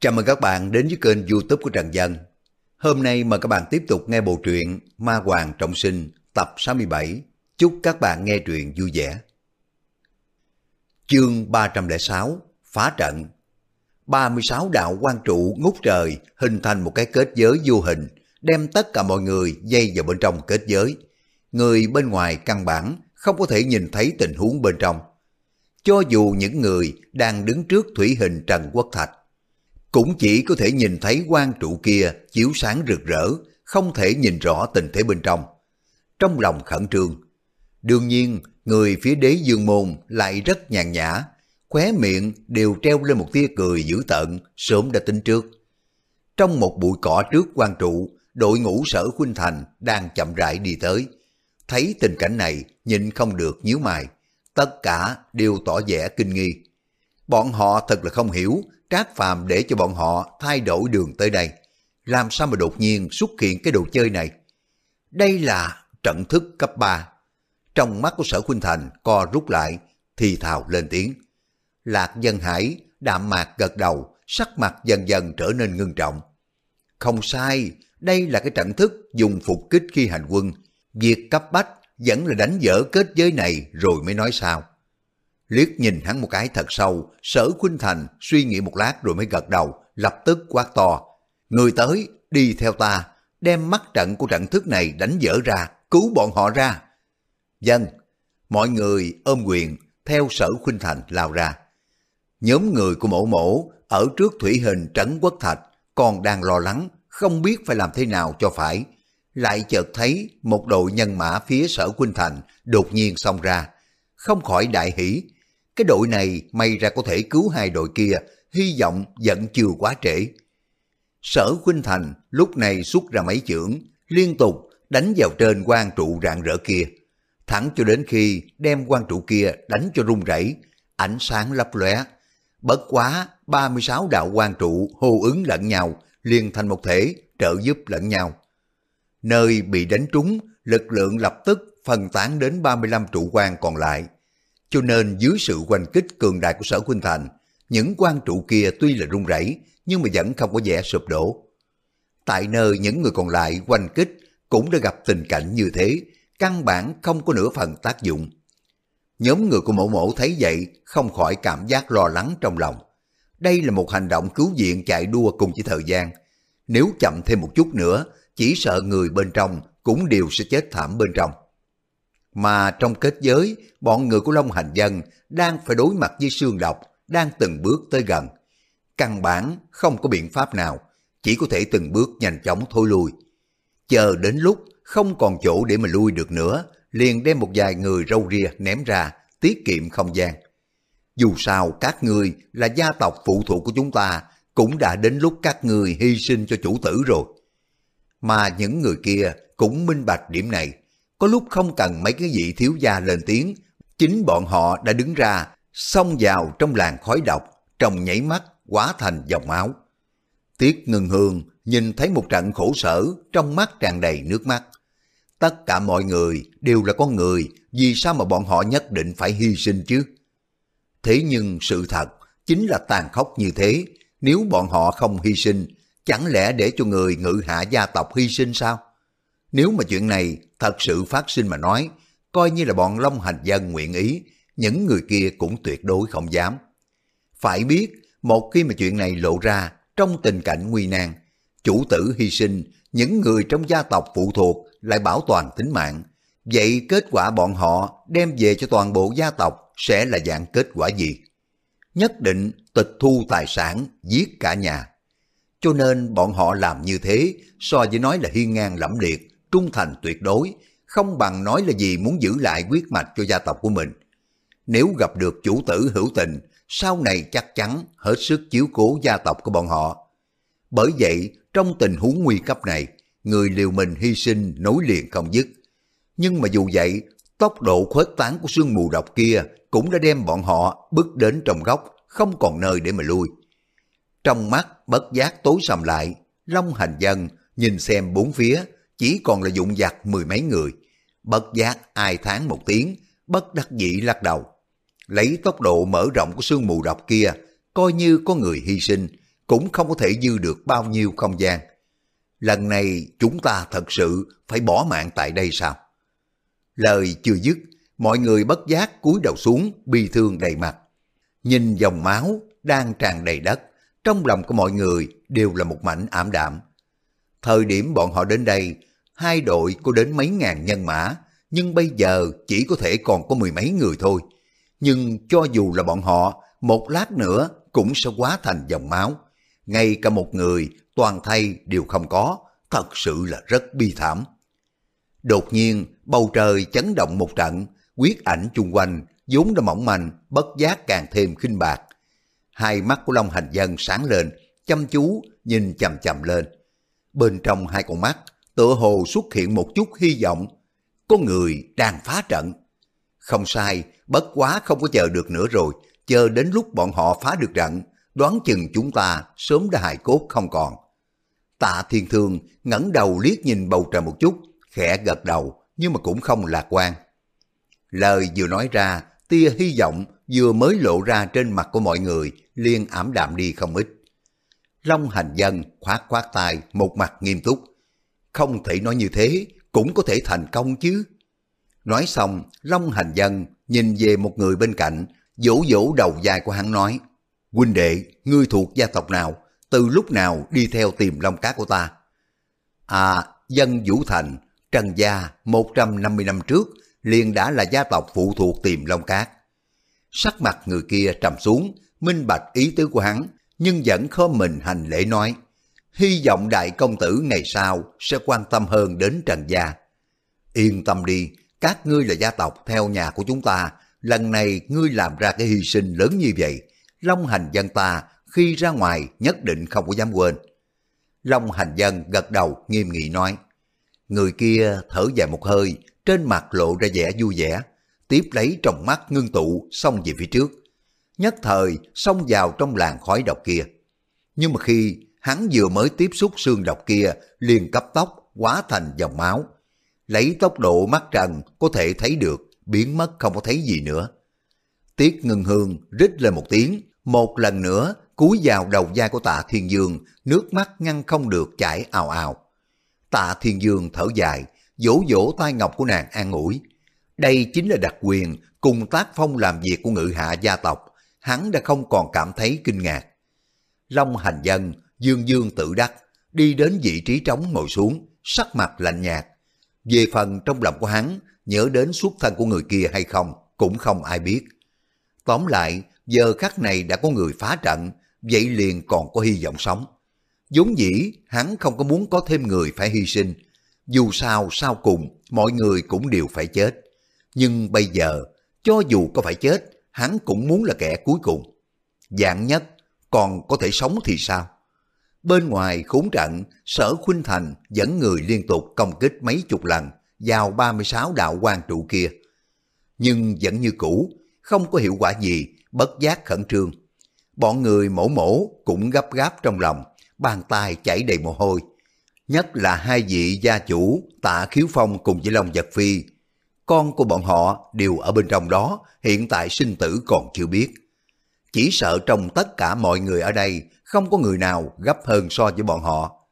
Chào mừng các bạn đến với kênh youtube của Trần Dân. Hôm nay mời các bạn tiếp tục nghe bộ truyện Ma Hoàng Trọng Sinh, tập 67. Chúc các bạn nghe truyện vui vẻ. Chương 306 Phá trận 36 đạo quan trụ ngút trời hình thành một cái kết giới vô hình, đem tất cả mọi người dây vào bên trong kết giới. Người bên ngoài căn bản không có thể nhìn thấy tình huống bên trong. Cho dù những người đang đứng trước thủy hình Trần Quốc Thạch cũng chỉ có thể nhìn thấy quan trụ kia chiếu sáng rực rỡ, không thể nhìn rõ tình thế bên trong. Trong lòng khẩn trương, đương nhiên người phía đế dương môn lại rất nhàn nhã, khóe miệng đều treo lên một tia cười dữ tợn, sớm đã tính trước. Trong một bụi cỏ trước quan trụ, đội ngũ sở khuynh thành đang chậm rãi đi tới. Thấy tình cảnh này, nhìn không được nhíu mày, tất cả đều tỏ vẻ kinh nghi. Bọn họ thật là không hiểu Trác Phàm để cho bọn họ thay đổi đường tới đây. Làm sao mà đột nhiên xuất hiện cái đồ chơi này? Đây là trận thức cấp 3. Trong mắt của sở Khuynh Thành co rút lại, thì thào lên tiếng. Lạc dân hải, đạm mạc gật đầu, sắc mặt dần dần trở nên ngưng trọng. Không sai, đây là cái trận thức dùng phục kích khi hành quân. Việc cấp bách vẫn là đánh dở kết giới này rồi mới nói sao liếc nhìn hắn một cái thật sâu, sở khuynh thành suy nghĩ một lát rồi mới gật đầu, lập tức quát to. Người tới, đi theo ta, đem mắt trận của trận thức này đánh dở ra, cứu bọn họ ra. Dân, mọi người ôm quyền, theo sở khuynh thành lao ra. Nhóm người của mổ mổ ở trước thủy hình trấn quốc thạch còn đang lo lắng, không biết phải làm thế nào cho phải. Lại chợt thấy một đội nhân mã phía sở Quynh thành đột nhiên xông ra. Không khỏi đại hỷ, cái đội này may ra có thể cứu hai đội kia, hy vọng vẫn chưa quá trễ. Sở Khuynh Thành lúc này xuất ra mấy chưởng, liên tục đánh vào trên quan trụ rạng rỡ kia. Thẳng cho đến khi đem quan trụ kia đánh cho rung rẩy, ánh sáng lấp lóe. Bất quá 36 đạo quan trụ hô ứng lẫn nhau, liên thành một thể, trợ giúp lẫn nhau. Nơi bị đánh trúng, lực lượng lập tức phân tán đến 35 trụ quan còn lại. Cho nên dưới sự quanh kích cường đại của sở Khuynh Thành, những quan trụ kia tuy là rung rẩy nhưng mà vẫn không có vẻ sụp đổ. Tại nơi những người còn lại quanh kích cũng đã gặp tình cảnh như thế, căn bản không có nửa phần tác dụng. Nhóm người của mẫu mẫu thấy vậy không khỏi cảm giác lo lắng trong lòng. Đây là một hành động cứu viện chạy đua cùng với thời gian. Nếu chậm thêm một chút nữa, chỉ sợ người bên trong cũng đều sẽ chết thảm bên trong. Mà trong kết giới, bọn người của Long Hành Dân đang phải đối mặt với xương độc, đang từng bước tới gần. Căn bản không có biện pháp nào, chỉ có thể từng bước nhanh chóng thôi lui. Chờ đến lúc không còn chỗ để mà lui được nữa, liền đem một vài người râu ria ném ra, tiết kiệm không gian. Dù sao các người là gia tộc phụ thuộc của chúng ta, cũng đã đến lúc các người hy sinh cho chủ tử rồi. Mà những người kia cũng minh bạch điểm này, có lúc không cần mấy cái vị thiếu gia lên tiếng, chính bọn họ đã đứng ra, xông vào trong làng khói độc, trong nhảy mắt, quá thành dòng máu. Tiết ngừng hương nhìn thấy một trận khổ sở, trong mắt tràn đầy nước mắt. Tất cả mọi người đều là con người, vì sao mà bọn họ nhất định phải hy sinh chứ? Thế nhưng sự thật chính là tàn khốc như thế, nếu bọn họ không hy sinh, chẳng lẽ để cho người ngự hạ gia tộc hy sinh sao? Nếu mà chuyện này thật sự phát sinh mà nói, coi như là bọn Long Hành Dân nguyện ý, những người kia cũng tuyệt đối không dám. Phải biết, một khi mà chuyện này lộ ra trong tình cảnh nguy nan, chủ tử hy sinh, những người trong gia tộc phụ thuộc lại bảo toàn tính mạng. Vậy kết quả bọn họ đem về cho toàn bộ gia tộc sẽ là dạng kết quả gì? Nhất định tịch thu tài sản, giết cả nhà. Cho nên bọn họ làm như thế so với nói là hiên ngang lẫm liệt, trung thành tuyệt đối, không bằng nói là gì muốn giữ lại quyết mạch cho gia tộc của mình. Nếu gặp được chủ tử hữu tình, sau này chắc chắn hết sức chiếu cố gia tộc của bọn họ. Bởi vậy, trong tình huống nguy cấp này, người liều mình hy sinh nối liền không dứt. Nhưng mà dù vậy, tốc độ khuếch tán của sương mù độc kia cũng đã đem bọn họ bước đến trong góc, không còn nơi để mà lui. Trong mắt bất giác tối sầm lại, Long Hành Dân nhìn xem bốn phía, chỉ còn là dụng giặc mười mấy người. Bất giác ai tháng một tiếng, bất đắc dĩ lắc đầu. Lấy tốc độ mở rộng của sương mù độc kia, coi như có người hy sinh, cũng không có thể dư được bao nhiêu không gian. Lần này chúng ta thật sự phải bỏ mạng tại đây sao? Lời chưa dứt, mọi người bất giác cúi đầu xuống bi thương đầy mặt. Nhìn dòng máu đang tràn đầy đất, trong lòng của mọi người đều là một mảnh ảm đạm. Thời điểm bọn họ đến đây, hai đội có đến mấy ngàn nhân mã, nhưng bây giờ chỉ có thể còn có mười mấy người thôi. Nhưng cho dù là bọn họ, một lát nữa cũng sẽ quá thành dòng máu. Ngay cả một người, toàn thay đều không có, thật sự là rất bi thảm. Đột nhiên, bầu trời chấn động một trận, quyết ảnh chung quanh, vốn đã mỏng manh, bất giác càng thêm khinh bạc. Hai mắt của Long Hành Dân sáng lên, chăm chú, nhìn chầm chầm lên. Bên trong hai con mắt, tựa hồ xuất hiện một chút hy vọng. Có người đang phá trận. Không sai, bất quá không có chờ được nữa rồi, chờ đến lúc bọn họ phá được trận, đoán chừng chúng ta sớm đã hài cốt không còn. Tạ Thiên Thương ngẩng đầu liếc nhìn bầu trời một chút, khẽ gật đầu, nhưng mà cũng không lạc quan. Lời vừa nói ra, tia hy vọng vừa mới lộ ra trên mặt của mọi người, liền ảm đạm đi không ít. Long hành dân khoát khoát tay, một mặt nghiêm túc. Không thể nói như thế, cũng có thể thành công chứ. Nói xong, Long hành dân nhìn về một người bên cạnh, vỗ vỗ đầu dài của hắn nói, huynh đệ, ngươi thuộc gia tộc nào, từ lúc nào đi theo tìm long Cá của ta? À, dân Vũ Thành, Trần Gia 150 năm trước liền đã là gia tộc phụ thuộc tìm long cát. Sắc mặt người kia trầm xuống, minh bạch ý tứ của hắn, nhưng vẫn khom mình hành lễ nói, hy vọng đại công tử ngày sau sẽ quan tâm hơn đến Trần Gia. Yên tâm đi, các ngươi là gia tộc theo nhà của chúng ta, lần này ngươi làm ra cái hy sinh lớn như vậy, Long hành dân ta khi ra ngoài nhất định không có dám quên. Long hành dân gật đầu nghiêm nghị nói, người kia thở dài một hơi, trên mặt lộ ra vẻ vui vẻ, tiếp lấy trong mắt ngưng tụ xông về phía trước. Nhất thời xông vào trong làng khói độc kia. Nhưng mà khi hắn vừa mới tiếp xúc xương độc kia liền cấp tốc hóa thành dòng máu. Lấy tốc độ mắt trần có thể thấy được biến mất không có thấy gì nữa. Tiết ngưng hương rít lên một tiếng, một lần nữa cúi vào đầu vai của tạ thiên dương, nước mắt ngăn không được chảy ào ào. Tạ thiên dương thở dài, vỗ vỗ tay ngọc của nàng an ủi. Đây chính là đặc quyền cùng tác phong làm việc của ngự hạ gia tộc, hắn đã không còn cảm thấy kinh ngạc. Long hành dân, dương dương tự đắc, đi đến vị trí trống ngồi xuống, sắc mặt lạnh nhạt. Về phần trong lòng của hắn, nhớ đến xuất thân của người kia hay không, cũng không ai biết. Tóm lại, giờ khắc này đã có người phá trận, vậy liền còn có hy vọng sống. vốn dĩ, hắn không có muốn có thêm người phải hy sinh. Dù sao, sau cùng, mọi người cũng đều phải chết. Nhưng bây giờ, cho dù có phải chết, hắn cũng muốn là kẻ cuối cùng. Dạng nhất, còn có thể sống thì sao? Bên ngoài khốn trận, sở khuynh thành dẫn người liên tục công kích mấy chục lần vào 36 đạo quan trụ kia. Nhưng vẫn như cũ, không có hiệu quả gì, bất giác khẩn trương. Bọn người mổ mổ cũng gấp gáp trong lòng, bàn tay chảy đầy mồ hôi. Nhất là hai vị gia chủ tạ khiếu phong cùng với Long Giật Phi. Con của bọn họ đều ở bên trong đó, hiện tại sinh tử còn chưa biết. Chỉ sợ trong tất cả mọi người ở đây không có người nào gấp hơn so với bọn họ.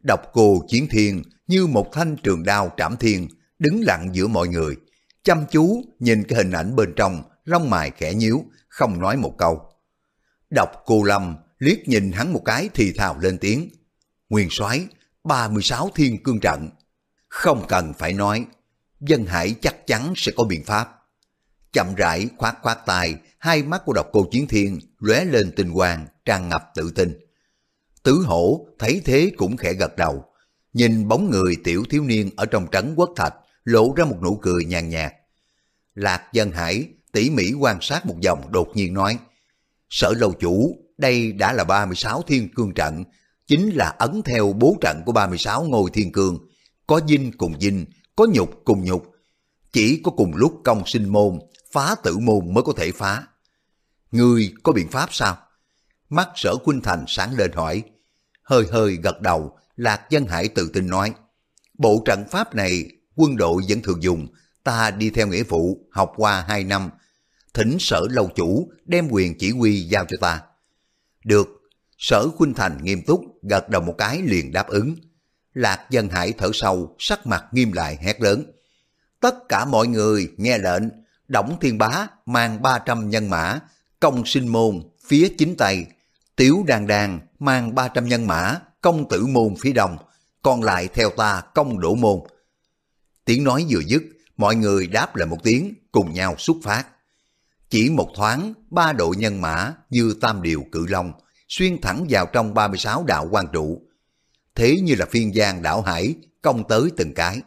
Độc cô chiến thiên như một thanh trường đao trảm thiên, đứng lặng giữa mọi người, chăm chú nhìn cái hình ảnh bên trong, rong mài khẽ nhíu, không nói một câu. Độc cô Lâm liếc nhìn hắn một cái thì thào lên tiếng. Nguyên soái 36 thiên cương trận. Không cần phải nói, dân hải chắc chắn sẽ có biện pháp. Chậm rãi khoát khoát tay, hai mắt của độc cô chiến thiên lóe lên tinh quang, tràn ngập tự tin. Tứ hổ thấy thế cũng khẽ gật đầu, nhìn bóng người tiểu thiếu niên ở trong trấn quốc thạch lộ ra một nụ cười nhàn nhạt. Lạc dân hải tỉ mỉ quan sát một vòng đột nhiên nói, sở lâu chủ, đây đã là 36 thiên cương trận, chính là ấn theo bố trận của 36 ngôi thiên cương, có dinh cùng dinh, có nhục cùng nhục, chỉ có cùng lúc công sinh môn, phá tử môn mới có thể phá. Người có biện pháp sao? Mắt sở Khuynh Thành sáng lên hỏi. Hơi hơi gật đầu, Lạc Dân Hải tự tin nói. Bộ trận pháp này quân đội vẫn thường dùng, ta đi theo nghĩa vụ, học qua hai năm. Thỉnh sở lâu chủ đem quyền chỉ huy giao cho ta. Được, Sở Khuynh Thành nghiêm túc, gật đầu một cái liền đáp ứng. Lạc Dân Hải thở sâu, sắc mặt nghiêm lại hét lớn. Tất cả mọi người nghe lệnh, Đổng Thiên Bá mang 300 nhân mã, công sinh môn phía chính tây, Tiếu Đàn Đàn mang 300 nhân mã, công tử môn phía đông, còn lại theo ta công đổ môn. Tiếng nói vừa dứt, mọi người đáp lại một tiếng, cùng nhau xuất phát. Chỉ một thoáng, ba đội nhân mã như tam điều cự long, xuyên thẳng vào trong 36 đạo quan trụ. Thế như là phiên giang đảo hải, công tới từng cái.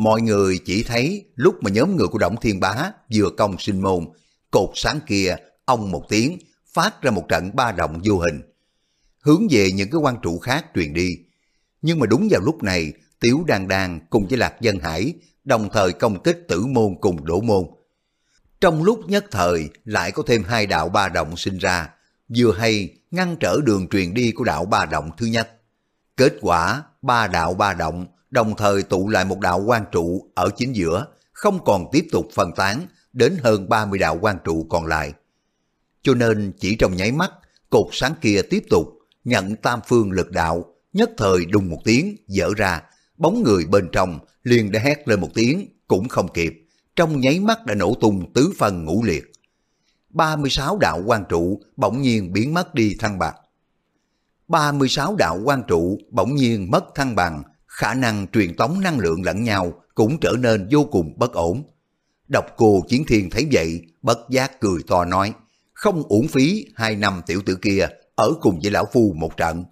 Mọi người chỉ thấy lúc mà nhóm người của Động Thiên Bá vừa công sinh môn, cột sáng kia, ông một tiếng, phát ra một trận ba động vô hình. Hướng về những cái quan trụ khác truyền đi. Nhưng mà đúng vào lúc này, tiểu Đan Đan cùng với Lạc Dân Hải đồng thời công kích tử môn cùng đổ môn. Trong lúc nhất thời lại có thêm hai đạo ba động sinh ra, vừa hay ngăn trở đường truyền đi của đạo ba động thứ nhất. Kết quả, ba đạo ba động đồng thời tụ lại một đạo quan trụ ở chính giữa, không còn tiếp tục phân tán đến hơn 30 đạo quan trụ còn lại. Cho nên chỉ trong nháy mắt, cột sáng kia tiếp tục nhận tam phương lực đạo, nhất thời đùng một tiếng dở ra, bóng người bên trong liền đã hét lên một tiếng cũng không kịp, trong nháy mắt đã nổ tung tứ phần ngũ liệt. 36 đạo quan trụ bỗng nhiên biến mất đi thăng bằng. 36 đạo quan trụ bỗng nhiên mất thăng bằng, khả năng truyền tống năng lượng lẫn nhau cũng trở nên vô cùng bất ổn. Độc cô Chiến Thiên thấy vậy, bất giác cười to nói, không uổng phí hai năm tiểu tử kia ở cùng với lão phu một trận.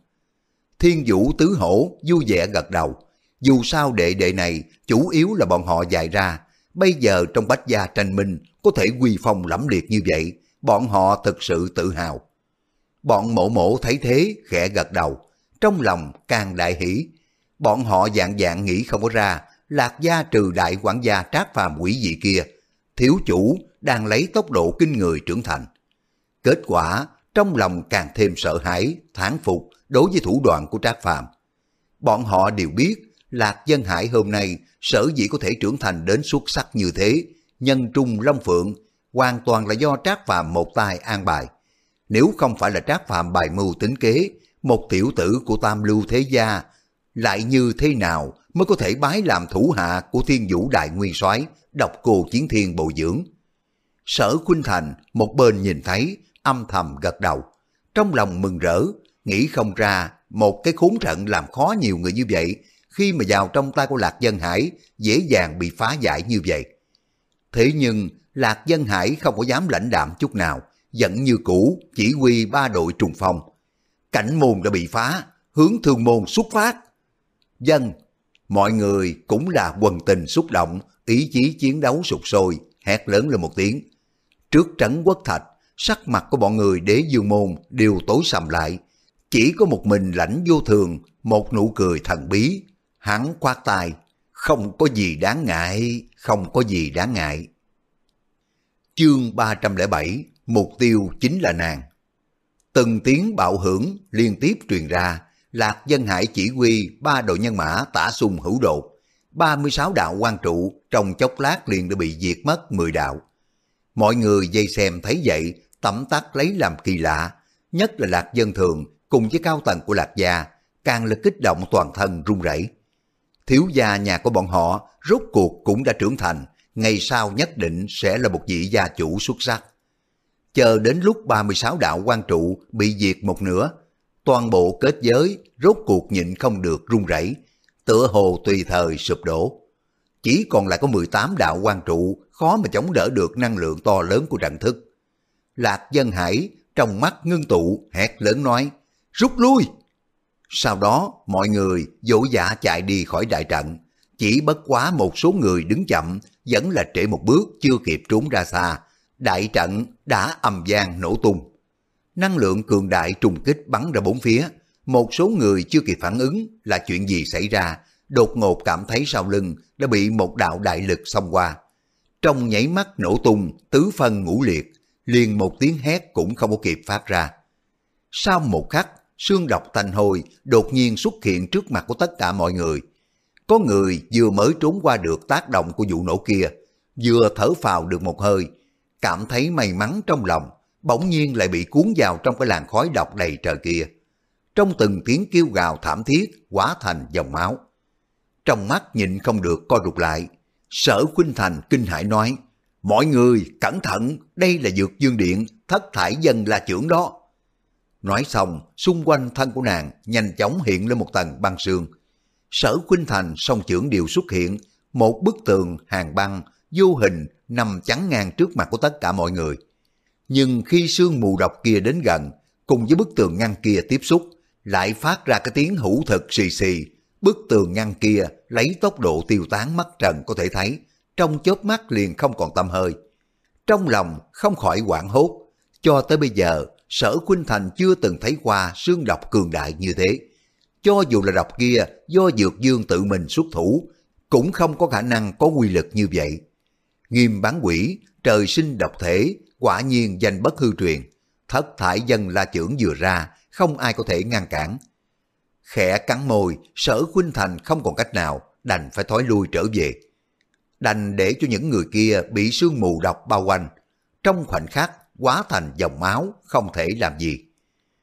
Thiên vũ tứ hổ vui vẻ gật đầu, dù sao đệ đệ này chủ yếu là bọn họ dạy ra, bây giờ trong bách gia tranh minh có thể quy phong lẫm liệt như vậy, bọn họ thực sự tự hào. Bọn mộ mộ thấy thế khẽ gật đầu, trong lòng càng đại hỷ. Bọn họ dạng dạng nghĩ không có ra, lạc gia trừ đại quản gia trác phàm quỷ dị kia, thiếu chủ đang lấy tốc độ kinh người trưởng thành. Kết quả, trong lòng càng thêm sợ hãi, thán phục đối với thủ đoạn của trác phàm. Bọn họ đều biết Lạc Dân Hải hôm nay sở dĩ có thể trưởng thành đến xuất sắc như thế, nhân trung long phượng, hoàn toàn là do Trác Phàm một tay an bài. Nếu không phải là Trác Phàm bài mưu tính kế, một tiểu tử của Tam Lưu Thế Gia, lại như thế nào mới có thể bái làm thủ hạ của Thiên Vũ Đại Nguyên soái độc cô chiến thiên bồi dưỡng. Sở Khuynh Thành một bên nhìn thấy, âm thầm gật đầu, trong lòng mừng rỡ, nghĩ không ra một cái khốn trận làm khó nhiều người như vậy khi mà vào trong tay của Lạc Dân Hải dễ dàng bị phá giải như vậy. Thế nhưng Lạc Dân Hải không có dám lãnh đạm chút nào, giận như cũ chỉ huy ba đội trùng phong. Cảnh môn đã bị phá, hướng thương môn xuất phát. Dân, mọi người cũng là quần tình xúc động, ý chí chiến đấu sụt sôi, hét lớn lên một tiếng. Trước trấn quốc thạch, sắc mặt của bọn người đế dương môn đều tối sầm lại. Chỉ có một mình lãnh vô thường, một nụ cười thần bí, Hắn khoát tay, không có gì đáng ngại, không có gì đáng ngại. Chương 307, mục tiêu chính là nàng. Từng tiếng bạo hưởng liên tiếp truyền ra, Lạc Dân Hải chỉ huy ba đội nhân mã tả xung hữu đột. 36 đạo quan trụ trong chốc lát liền đã bị diệt mất 10 đạo. Mọi người dây xem thấy vậy, tẩm tắt lấy làm kỳ lạ, nhất là Lạc Dân Thường cùng với cao tầng của Lạc Gia, càng là kích động toàn thân run rẩy thiếu gia nhà của bọn họ rốt cuộc cũng đã trưởng thành, ngày sau nhất định sẽ là một vị gia chủ xuất sắc. Chờ đến lúc 36 đạo quan trụ bị diệt một nửa, toàn bộ kết giới rốt cuộc nhịn không được run rẩy, tựa hồ tùy thời sụp đổ. Chỉ còn lại có 18 đạo quan trụ khó mà chống đỡ được năng lượng to lớn của trận thức. Lạc dân hải trong mắt ngưng tụ hét lớn nói, rút lui! Sau đó mọi người dỗ dã chạy đi khỏi đại trận. Chỉ bất quá một số người đứng chậm vẫn là trễ một bước chưa kịp trốn ra xa. Đại trận đã ầm gian nổ tung. Năng lượng cường đại trùng kích bắn ra bốn phía. Một số người chưa kịp phản ứng là chuyện gì xảy ra. Đột ngột cảm thấy sau lưng đã bị một đạo đại lực xông qua. Trong nhảy mắt nổ tung, tứ phân ngũ liệt, liền một tiếng hét cũng không có kịp phát ra. Sau một khắc, xương độc thành hồi đột nhiên xuất hiện trước mặt của tất cả mọi người. Có người vừa mới trốn qua được tác động của vụ nổ kia, vừa thở phào được một hơi, cảm thấy may mắn trong lòng, bỗng nhiên lại bị cuốn vào trong cái làn khói độc đầy trời kia. Trong từng tiếng kêu gào thảm thiết, hóa thành dòng máu. Trong mắt nhìn không được co rụt lại, sở khuynh thành kinh hãi nói, mọi người cẩn thận, đây là dược dương điện, thất thải dân là trưởng đó. Nói xong, xung quanh thân của nàng nhanh chóng hiện lên một tầng băng sương. Sở Khuynh Thành song trưởng đều xuất hiện, một bức tường hàng băng vô hình nằm chắn ngang trước mặt của tất cả mọi người. Nhưng khi sương mù độc kia đến gần, cùng với bức tường ngăn kia tiếp xúc, lại phát ra cái tiếng hữu thực xì xì. Bức tường ngăn kia lấy tốc độ tiêu tán mắt trần có thể thấy, trong chớp mắt liền không còn tâm hơi. Trong lòng không khỏi quảng hốt, cho tới bây giờ sở Khuynh Thành chưa từng thấy qua xương độc cường đại như thế. Cho dù là độc kia do Dược Dương tự mình xuất thủ, cũng không có khả năng có quy lực như vậy. Nghiêm bán quỷ, trời sinh độc thể, quả nhiên danh bất hư truyền. Thất thải dân la trưởng vừa ra, không ai có thể ngăn cản. Khẽ cắn môi, sở Khuynh Thành không còn cách nào, đành phải thói lui trở về. Đành để cho những người kia bị sương mù độc bao quanh. Trong khoảnh khắc, hóa thành dòng máu, không thể làm gì.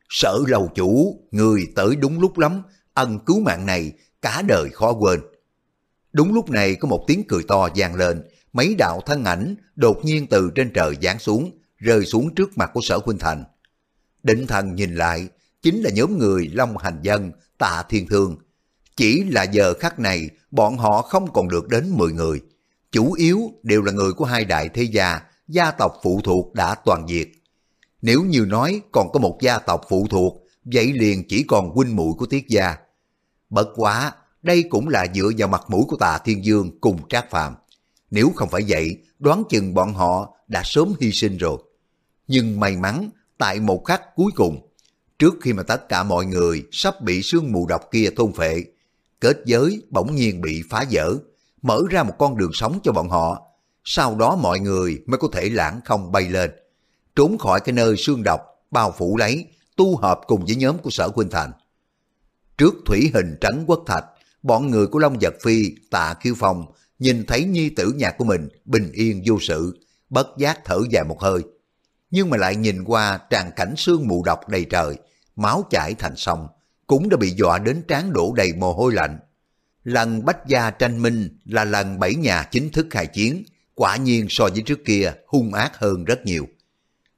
Sở lầu chủ, người tới đúng lúc lắm, ân cứu mạng này cả đời khó quên. Đúng lúc này có một tiếng cười to vang lên, mấy đạo thân ảnh đột nhiên từ trên trời giáng xuống, rơi xuống trước mặt của sở huynh thành. Định thần nhìn lại, chính là nhóm người Long Hành Dân, Tạ Thiên Thương. Chỉ là giờ khắc này, bọn họ không còn được đến 10 người. Chủ yếu đều là người của hai đại thế gia, gia tộc phụ thuộc đã toàn diệt. Nếu như nói còn có một gia tộc phụ thuộc, vậy liền chỉ còn huynh muội của Tiết Gia. Bất quá, đây cũng là dựa vào mặt mũi của Tạ Thiên Dương cùng Trác Phạm. Nếu không phải vậy, đoán chừng bọn họ đã sớm hy sinh rồi. Nhưng may mắn, tại một khắc cuối cùng, trước khi mà tất cả mọi người sắp bị sương mù độc kia thôn phệ, kết giới bỗng nhiên bị phá vỡ, mở ra một con đường sống cho bọn họ. Sau đó mọi người mới có thể lãng không bay lên, trốn khỏi cái nơi sương độc, bao phủ lấy, tu hợp cùng với nhóm của sở Quynh Thành. Trước thủy hình trấn quốc thạch, bọn người của Long Giật Phi, tạ kiêu phong, nhìn thấy nhi tử nhà của mình bình yên vô sự, bất giác thở dài một hơi. Nhưng mà lại nhìn qua tràn cảnh sương mù độc đầy trời, máu chảy thành sông, cũng đã bị dọa đến trán đổ đầy mồ hôi lạnh. Lần bách gia tranh minh là lần bảy nhà chính thức khai chiến, quả nhiên so với trước kia hung ác hơn rất nhiều.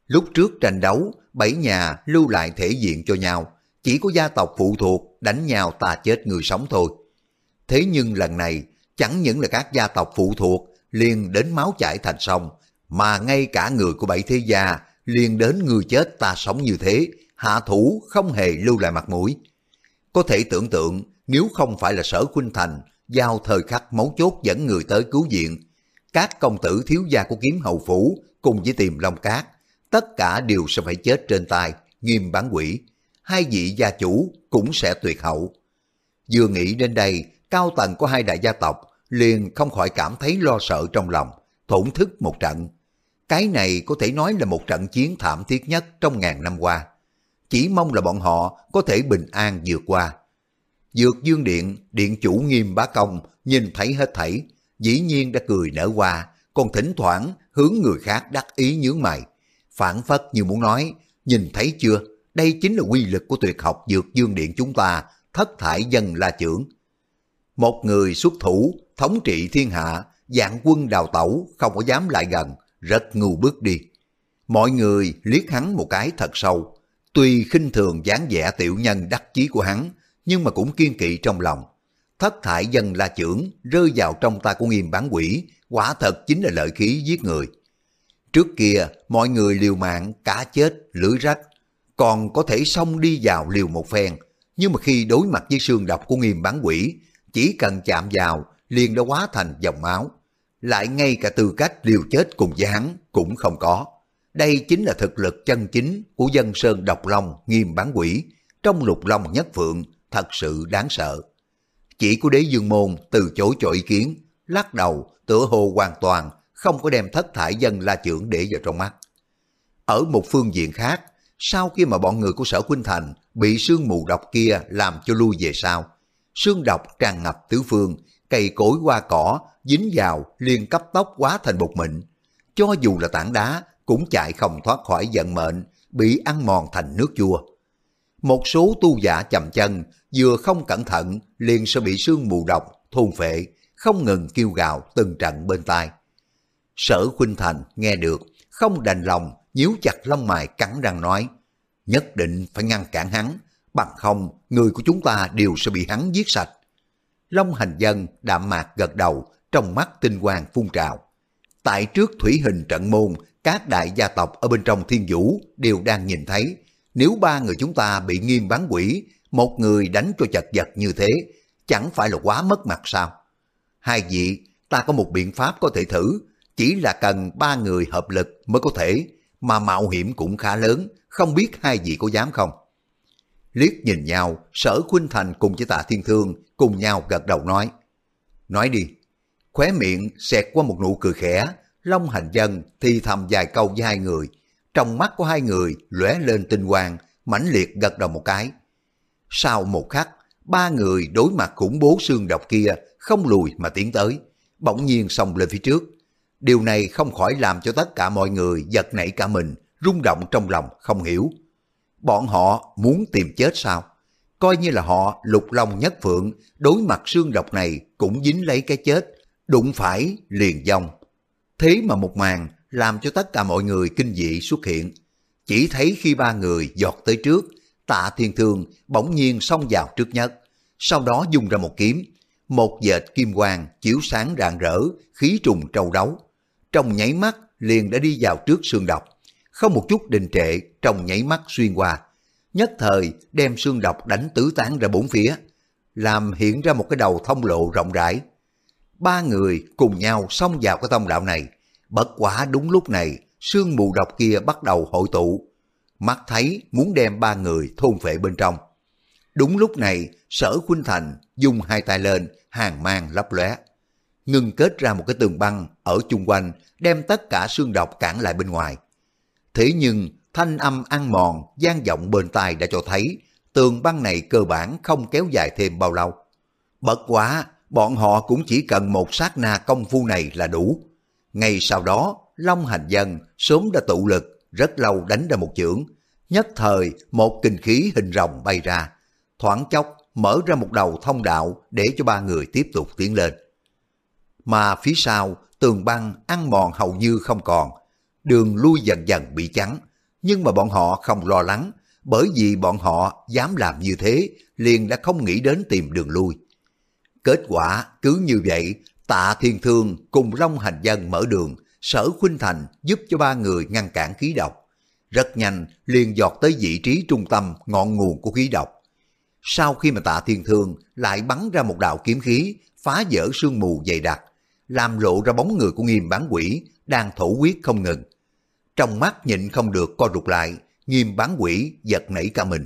Lúc trước tranh đấu, bảy nhà lưu lại thể diện cho nhau, chỉ có gia tộc phụ thuộc đánh nhau ta chết người sống thôi. Thế nhưng lần này, chẳng những là các gia tộc phụ thuộc liền đến máu chảy thành sông, mà ngay cả người của bảy thế gia liền đến người chết ta sống như thế, hạ thủ không hề lưu lại mặt mũi. Có thể tưởng tượng nếu không phải là sở khuynh thành giao thời khắc mấu chốt dẫn người tới cứu viện, các công tử thiếu gia của kiếm hầu phủ cùng với tìm long cát, tất cả đều sẽ phải chết trên tay nghiêm bán quỷ. Hai vị gia chủ cũng sẽ tuyệt hậu. Vừa nghĩ đến đây, cao tầng của hai đại gia tộc liền không khỏi cảm thấy lo sợ trong lòng, thổn thức một trận. Cái này có thể nói là một trận chiến thảm thiết nhất trong ngàn năm qua. Chỉ mong là bọn họ có thể bình an vượt qua. Dược dương điện, điện chủ nghiêm bá công, nhìn thấy hết thảy, dĩ nhiên đã cười nở qua, còn thỉnh thoảng hướng người khác đắc ý nhướng mày. Phản phất như muốn nói, nhìn thấy chưa, đây chính là quy lực của tuyệt học dược dương điện chúng ta, thất thải dân la trưởng. Một người xuất thủ, thống trị thiên hạ, dạng quân đào tẩu, không có dám lại gần, rất ngu bước đi. Mọi người liếc hắn một cái thật sâu, tuy khinh thường dáng vẻ tiểu nhân đắc chí của hắn, nhưng mà cũng kiên kỵ trong lòng. Thất thải dân la trưởng rơi vào trong tay của nghiêm bán quỷ, quả thật chính là lợi khí giết người. Trước kia, mọi người liều mạng, cá chết, lưỡi rách, còn có thể xông đi vào liều một phen. Nhưng mà khi đối mặt với xương độc của nghiêm bán quỷ, chỉ cần chạm vào, liền đã hóa thành dòng máu. Lại ngay cả tư cách liều chết cùng với hắn cũng không có. Đây chính là thực lực chân chính của dân sơn độc long nghiêm bán quỷ, trong lục long nhất phượng, thật sự đáng sợ. Chỉ của đế dương môn từ chối cho ý kiến, lắc đầu, tựa hồ hoàn toàn không có đem thất thải dân la trưởng để vào trong mắt. Ở một phương diện khác, sau khi mà bọn người của sở huynh Thành bị sương mù độc kia làm cho lui về sau, sương độc tràn ngập tứ phương, cây cối hoa cỏ dính vào liền cấp tốc quá thành bột mịn. Cho dù là tảng đá cũng chạy không thoát khỏi vận mệnh, bị ăn mòn thành nước chua. Một số tu giả chậm chân, vừa không cẩn thận liền sẽ bị sương mù độc, thôn phệ, không ngừng kêu gào từng trận bên tai. Sở Khuynh Thành nghe được, không đành lòng, nhíu chặt lông mày cắn răng nói, nhất định phải ngăn cản hắn, bằng không người của chúng ta đều sẽ bị hắn giết sạch. Long hành dân đạm mạc gật đầu, trong mắt tinh quang phun trào. Tại trước thủy hình trận môn, các đại gia tộc ở bên trong thiên vũ đều đang nhìn thấy, nếu ba người chúng ta bị nghiêm bán quỷ, một người đánh cho chật vật như thế, chẳng phải là quá mất mặt sao? Hai vị, ta có một biện pháp có thể thử, chỉ là cần ba người hợp lực mới có thể, mà mạo hiểm cũng khá lớn, không biết hai vị có dám không? Liếc nhìn nhau, sở Khuynh Thành cùng với tạ thiên thương cùng nhau gật đầu nói. Nói đi. Khóe miệng xẹt qua một nụ cười khẽ, Long Hành Dân thì thầm vài câu với hai người. Trong mắt của hai người lóe lên tinh quang, mãnh liệt gật đầu một cái. Sau một khắc, ba người đối mặt khủng bố xương độc kia không lùi mà tiến tới, bỗng nhiên xông lên phía trước. Điều này không khỏi làm cho tất cả mọi người giật nảy cả mình, rung động trong lòng không hiểu. Bọn họ muốn tìm chết sao? Coi như là họ lục long nhất phượng, đối mặt xương độc này cũng dính lấy cái chết, đụng phải liền dòng. Thế mà một màn làm cho tất cả mọi người kinh dị xuất hiện. Chỉ thấy khi ba người giọt tới trước, tạ thiên thương bỗng nhiên xông vào trước nhất, sau đó dùng ra một kiếm, một dệt kim quang chiếu sáng rạng rỡ, khí trùng trâu đấu. Trong nháy mắt liền đã đi vào trước xương độc, không một chút đình trệ trong nháy mắt xuyên qua. Nhất thời đem xương độc đánh tứ tán ra bốn phía, làm hiện ra một cái đầu thông lộ rộng rãi. Ba người cùng nhau xông vào cái thông đạo này, bất quá đúng lúc này sương mù độc kia bắt đầu hội tụ, mắt thấy muốn đem ba người thôn vệ bên trong. Đúng lúc này, sở Khuynh Thành dùng hai tay lên, hàng mang lấp lóe ngưng kết ra một cái tường băng ở chung quanh, đem tất cả xương độc cản lại bên ngoài. Thế nhưng, thanh âm ăn mòn, gian vọng bên tai đã cho thấy, tường băng này cơ bản không kéo dài thêm bao lâu. Bất quá, bọn họ cũng chỉ cần một sát na công phu này là đủ. Ngay sau đó, Long Hành Dân sớm đã tụ lực, rất lâu đánh ra một chưởng. Nhất thời, một kinh khí hình rồng bay ra. Thoảng chốc, mở ra một đầu thông đạo để cho ba người tiếp tục tiến lên. Mà phía sau, tường băng ăn mòn hầu như không còn. Đường lui dần dần bị chắn. Nhưng mà bọn họ không lo lắng, bởi vì bọn họ dám làm như thế, liền đã không nghĩ đến tìm đường lui. Kết quả cứ như vậy, tạ thiên thương cùng Long Hành Dân mở đường, sở khuynh thành giúp cho ba người ngăn cản khí độc. Rất nhanh liền dọt tới vị trí trung tâm ngọn nguồn của khí độc. Sau khi mà tạ thiên thương lại bắn ra một đạo kiếm khí, phá vỡ sương mù dày đặc, làm lộ ra bóng người của nghiêm bán quỷ đang thổ quyết không ngừng. Trong mắt nhịn không được co rụt lại, nghiêm bán quỷ giật nảy cả mình.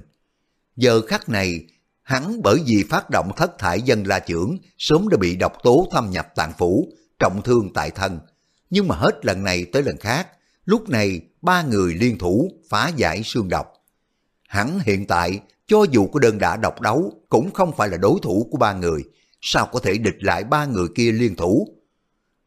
Giờ khắc này, hắn bởi vì phát động thất thải dân la trưởng sớm đã bị độc tố thâm nhập tạng phủ, trọng thương tại thân. Nhưng mà hết lần này tới lần khác, lúc này ba người liên thủ phá giải xương độc. Hắn hiện tại, cho dù có đơn đả độc đấu, cũng không phải là đối thủ của ba người. Sao có thể địch lại ba người kia liên thủ?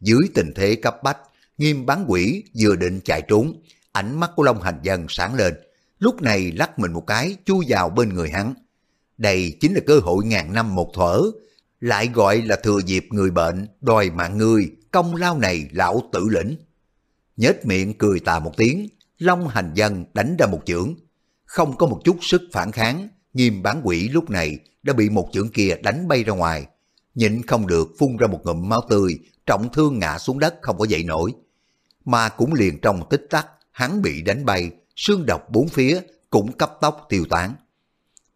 Dưới tình thế cấp bách, nghiêm bán quỷ vừa định chạy trốn, ánh mắt của Long Hành Dân sáng lên. Lúc này lắc mình một cái chui vào bên người hắn. Đây chính là cơ hội ngàn năm một thuở, lại gọi là thừa dịp người bệnh, đòi mạng người, công lao này lão tử lĩnh. Nhết miệng cười tà một tiếng, Long Hành Dân đánh ra một chưởng. Không có một chút sức phản kháng, nghiêm bán quỷ lúc này đã bị một chưởng kia đánh bay ra ngoài. Nhịn không được phun ra một ngụm máu tươi, trọng thương ngã xuống đất không có dậy nổi. Mà cũng liền trong tích tắc, hắn bị đánh bay, xương độc bốn phía cũng cấp tốc tiêu tán.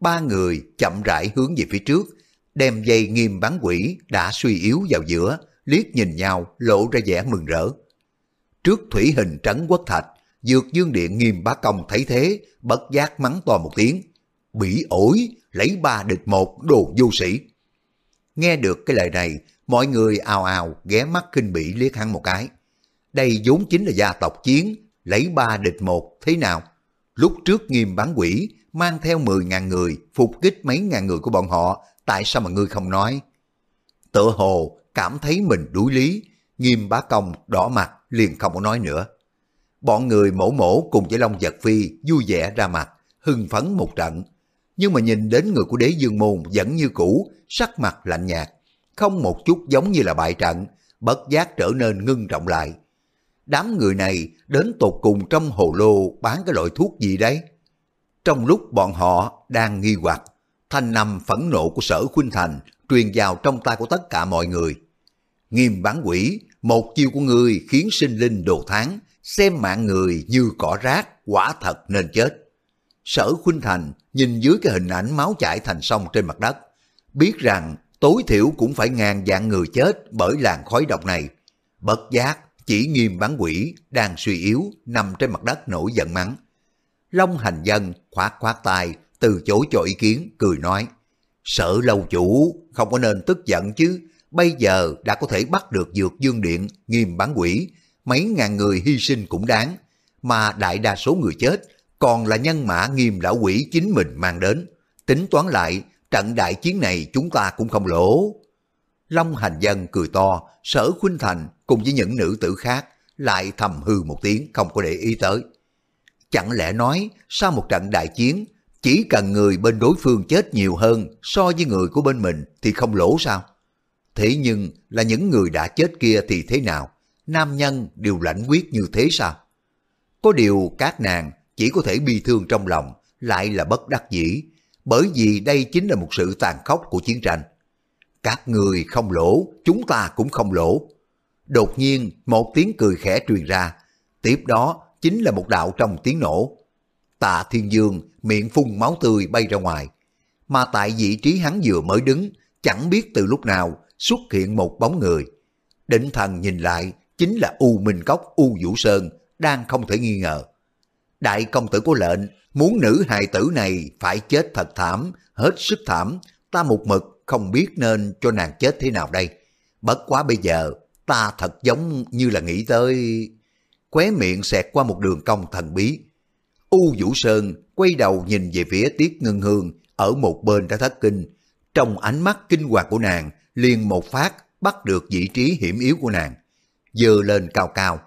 Ba người chậm rãi hướng về phía trước, đem dây nghiêm bán quỷ đã suy yếu vào giữa, liếc nhìn nhau lộ ra vẻ mừng rỡ. Trước thủy hình trấn quốc thạch, dược dương điện nghiêm bá công thấy thế, bất giác mắng to một tiếng. Bỉ ổi, lấy ba địch một đồ vô sĩ. Nghe được cái lời này, mọi người ào ào ghé mắt kinh bỉ liếc hắn một cái. Đây vốn chính là gia tộc chiến, lấy ba địch một, thế nào? Lúc trước nghiêm bán quỷ, mang theo 10.000 người, phục kích mấy ngàn người của bọn họ, tại sao mà ngươi không nói? Tự hồ cảm thấy mình đuối lý, nghiêm bá công đỏ mặt liền không có nói nữa. Bọn người mổ mổ cùng với Long Giật Phi vui vẻ ra mặt, hưng phấn một trận. Nhưng mà nhìn đến người của đế dương môn vẫn như cũ, sắc mặt lạnh nhạt, không một chút giống như là bại trận, bất giác trở nên ngưng trọng lại. Đám người này đến tột cùng trong hồ lô bán cái loại thuốc gì đấy? Trong lúc bọn họ đang nghi hoặc, thanh nằm phẫn nộ của sở Khuynh Thành truyền vào trong tay của tất cả mọi người. Nghiêm bán quỷ, một chiêu của người khiến sinh linh đồ tháng, xem mạng người như cỏ rác, quả thật nên chết. Sở Khuynh Thành nhìn dưới cái hình ảnh máu chảy thành sông trên mặt đất, biết rằng tối thiểu cũng phải ngàn vạn người chết bởi làn khói độc này. Bất giác, chỉ nghiêm bán quỷ đang suy yếu, nằm trên mặt đất nổi giận mắng. Long hành dân khoát khoát tay, từ chối cho ý kiến, cười nói, sợ lâu chủ, không có nên tức giận chứ. Bây giờ đã có thể bắt được dược dương điện nghiêm bán quỷ, mấy ngàn người hy sinh cũng đáng. Mà đại đa số người chết còn là nhân mã nghiêm lão quỷ chính mình mang đến. Tính toán lại, trận đại chiến này chúng ta cũng không lỗ. Long hành dân cười to, sở khuynh thành cùng với những nữ tử khác lại thầm hư một tiếng không có để ý tới Chẳng lẽ nói sau một trận đại chiến chỉ cần người bên đối phương chết nhiều hơn so với người của bên mình thì không lỗ sao? Thế nhưng là những người đã chết kia thì thế nào? Nam nhân đều lãnh quyết như thế sao? Có điều các nàng chỉ có thể bi thương trong lòng, lại là bất đắc dĩ, bởi vì đây chính là một sự tàn khốc của chiến tranh. Các người không lỗ, chúng ta cũng không lỗ. Đột nhiên một tiếng cười khẽ truyền ra, tiếp đó chính là một đạo trong tiếng nổ. Tạ Thiên Dương miệng phun máu tươi bay ra ngoài, mà tại vị trí hắn vừa mới đứng, chẳng biết từ lúc nào xuất hiện một bóng người. Định thần nhìn lại, chính là U Minh Cốc U Vũ Sơn, đang không thể nghi ngờ. Đại công tử có lệnh, muốn nữ hài tử này phải chết thật thảm, hết sức thảm, ta một mực không biết nên cho nàng chết thế nào đây. Bất quá bây giờ, ta thật giống như là nghĩ tới khóe miệng xẹt qua một đường cong thần bí. U Vũ Sơn quay đầu nhìn về phía Tiết Ngân Hương ở một bên đã thất kinh. Trong ánh mắt kinh hoàng của nàng, liền một phát bắt được vị trí hiểm yếu của nàng. Dơ lên cao cao.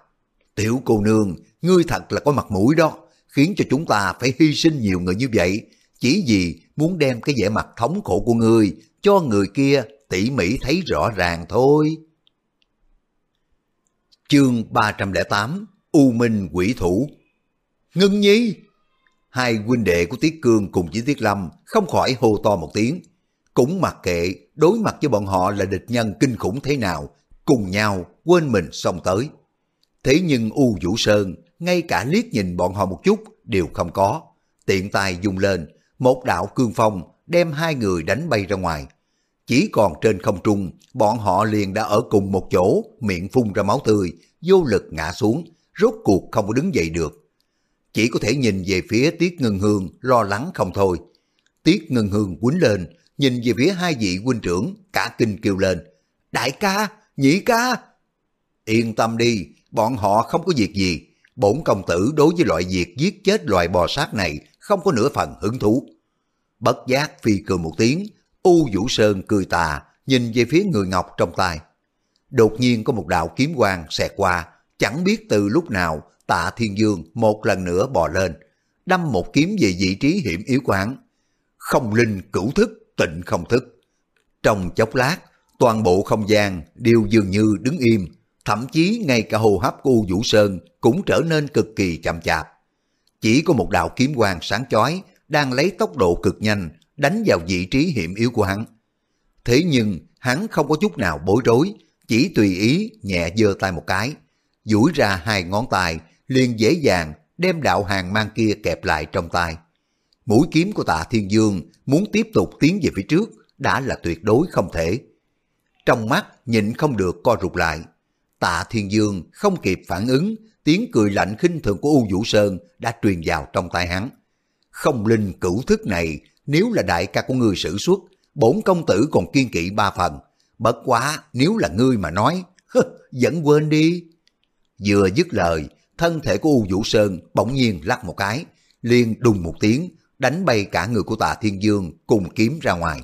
Tiểu cô nương, ngươi thật là có mặt mũi đó, khiến cho chúng ta phải hy sinh nhiều người như vậy, chỉ vì muốn đem cái vẻ mặt thống khổ của ngươi cho người kia tỉ mỉ thấy rõ ràng thôi. Chương 308 U Minh quỷ thủ. Ngân nhi! Hai huynh đệ của Tiết Cương cùng với Tiết Lâm không khỏi hô to một tiếng. Cũng mặc kệ đối mặt với bọn họ là địch nhân kinh khủng thế nào, cùng nhau quên mình xông tới. Thế nhưng U Vũ Sơn ngay cả liếc nhìn bọn họ một chút đều không có. Tiện tay dùng lên, một đạo cương phong đem hai người đánh bay ra ngoài. Chỉ còn trên không trung, bọn họ liền đã ở cùng một chỗ, miệng phun ra máu tươi, vô lực ngã xuống, rốt cuộc không có đứng dậy được. Chỉ có thể nhìn về phía Tiết Ngân Hương lo lắng không thôi. Tiết Ngân Hương quýnh lên, nhìn về phía hai vị huynh trưởng, cả kinh kêu lên. Đại ca, nhị ca! Yên tâm đi, bọn họ không có việc gì. Bổn công tử đối với loại việc giết chết loài bò sát này không có nửa phần hứng thú. Bất giác phi cười một tiếng, U Vũ Sơn cười tà, nhìn về phía người ngọc trong tay. Đột nhiên có một đạo kiếm quang xẹt qua, Chẳng biết từ lúc nào tạ thiên dương một lần nữa bò lên, đâm một kiếm về vị trí hiểm yếu của hắn. Không linh cửu thức, tịnh không thức. Trong chốc lát, toàn bộ không gian đều dường như đứng im, thậm chí ngay cả hô hấp của U Vũ Sơn cũng trở nên cực kỳ chậm chạp. Chỉ có một đạo kiếm quang sáng chói đang lấy tốc độ cực nhanh đánh vào vị trí hiểm yếu của hắn. Thế nhưng hắn không có chút nào bối rối, chỉ tùy ý nhẹ giơ tay một cái, duỗi ra hai ngón tay, liền dễ dàng đem đạo hàng mang kia kẹp lại trong tay. Mũi kiếm của tạ thiên dương muốn tiếp tục tiến về phía trước đã là tuyệt đối không thể. Trong mắt nhịn không được co rụt lại. Tạ thiên dương không kịp phản ứng, tiếng cười lạnh khinh thường của U Vũ Sơn đã truyền vào trong tai hắn. Không linh cửu thức này, nếu là đại ca của ngươi sử xuất, bổn công tử còn kiên kỵ ba phần. Bất quá, nếu là ngươi mà nói, vẫn quên đi. Vừa dứt lời, thân thể của U Vũ Sơn bỗng nhiên lắc một cái, liền đùng một tiếng, đánh bay cả người của tạ Thiên Dương cùng kiếm ra ngoài.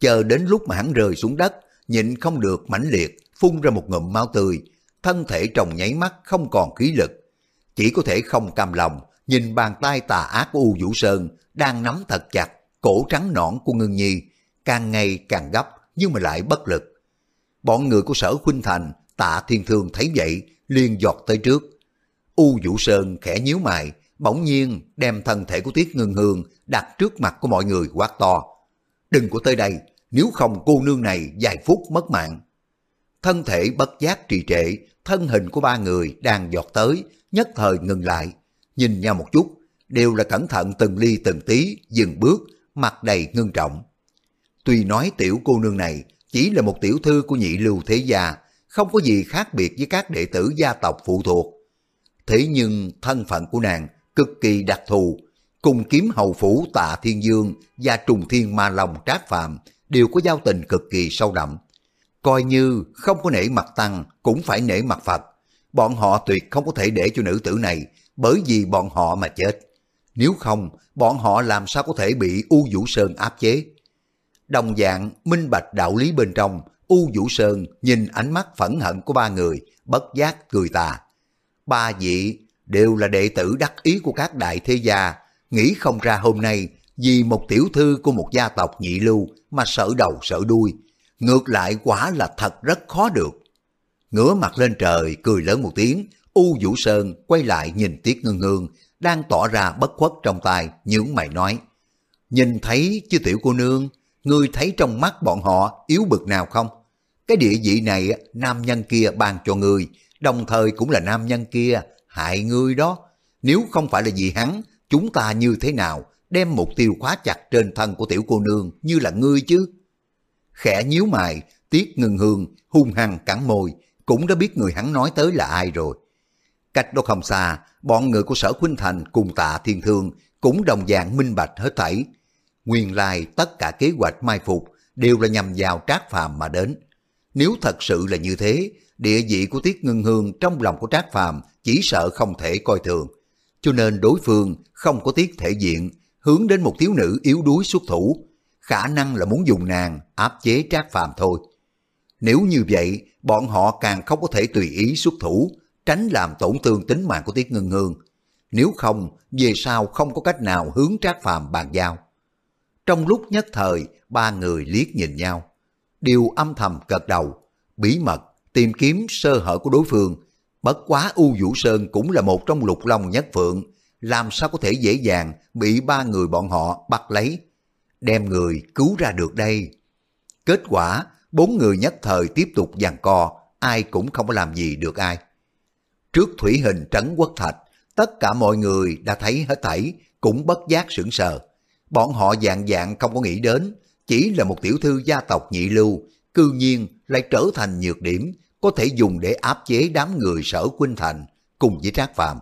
Chờ đến lúc mà hắn rơi xuống đất, nhịn không được mãnh liệt, phun ra một ngụm máu tươi, thân thể trồng nháy mắt không còn khí lực. chỉ có thể không cam lòng, nhìn bàn tay tà ác của U Vũ Sơn đang nắm thật chặt cổ trắng nõn của Ngân Nhi, càng ngày càng gấp nhưng mà lại bất lực. Bọn người của sở Khuynh Thành, tạ thiên thương thấy vậy, liền giọt tới trước. U Vũ Sơn khẽ nhíu mày, bỗng nhiên đem thân thể của Tiết Ngân Hương đặt trước mặt của mọi người quát to. Đừng có tới đây, nếu không cô nương này vài phút mất mạng. Thân thể bất giác trì trệ, thân hình của ba người đang giọt tới, nhất thời ngừng lại, nhìn nhau một chút, đều là cẩn thận từng ly từng tí, dừng bước, mặt đầy ngưng trọng. Tuy nói tiểu cô nương này chỉ là một tiểu thư của nhị lưu thế gia, không có gì khác biệt với các đệ tử gia tộc phụ thuộc. Thế nhưng thân phận của nàng cực kỳ đặc thù, cùng kiếm hầu phủ tạ thiên dương và trùng thiên ma lòng trác phạm đều có giao tình cực kỳ sâu đậm. Coi như không có nể mặt tăng cũng phải nể mặt Phật. Bọn họ tuyệt không có thể để cho nữ tử này bởi vì bọn họ mà chết. Nếu không, bọn họ làm sao có thể bị U Vũ Sơn áp chế. Đồng dạng, minh bạch đạo lý bên trong, U Vũ Sơn nhìn ánh mắt phẫn hận của ba người, bất giác cười tà. Ba vị đều là đệ tử đắc ý của các đại thế gia, nghĩ không ra hôm nay vì một tiểu thư của một gia tộc nhị lưu mà sợ đầu sợ đuôi, ngược lại quả là thật rất khó được. Ngửa mặt lên trời cười lớn một tiếng, U Vũ Sơn quay lại nhìn Tiết Ngân Hương, đang tỏ ra bất khuất trong tay, nhướng mày nói. Nhìn thấy chứ tiểu cô nương, ngươi thấy trong mắt bọn họ yếu bực nào không? Cái địa vị này nam nhân kia ban cho ngươi, đồng thời cũng là nam nhân kia hại ngươi đó. Nếu không phải là vì hắn, chúng ta như thế nào đem mục tiêu khóa chặt trên thân của tiểu cô nương như là ngươi chứ? Khẽ nhíu mày, Tiết Ngưng Hương hung hăng cắn môi, cũng đã biết người hắn nói tới là ai rồi. Cách đó không xa, bọn người của sở Khuynh Thành cùng tạ thiên thương cũng đồng dạng minh bạch hết thảy. Nguyên lai tất cả kế hoạch mai phục đều là nhằm vào trác phàm mà đến. Nếu thật sự là như thế, địa vị của Tiết Ngân Hương trong lòng của trác phàm chỉ sợ không thể coi thường. Cho nên đối phương không có tiết thể diện, hướng đến một thiếu nữ yếu đuối xuất thủ, khả năng là muốn dùng nàng áp chế trác phàm thôi. Nếu như vậy, bọn họ càng không có thể tùy ý xuất thủ, tránh làm tổn thương tính mạng của Tiết Ngân Hương. Nếu không, về sau không có cách nào hướng Trác Phàm bàn giao. Trong lúc nhất thời, ba người liếc nhìn nhau. Đều âm thầm gật đầu, bí mật, tìm kiếm sơ hở của đối phương. Bất quá U Vũ Sơn cũng là một trong lục long nhất phượng, làm sao có thể dễ dàng bị ba người bọn họ bắt lấy, đem người cứu ra được đây. Kết quả, bốn người nhất thời tiếp tục giằng co, ai cũng không có làm gì được ai. Trước thủy hình trấn quốc thạch, tất cả mọi người đã thấy hết thảy, cũng bất giác sững sờ. Bọn họ dạng dạng không có nghĩ đến, chỉ là một tiểu thư gia tộc nhị lưu, cư nhiên lại trở thành nhược điểm, có thể dùng để áp chế đám người sở Quynh Thành cùng với Trác Phạm.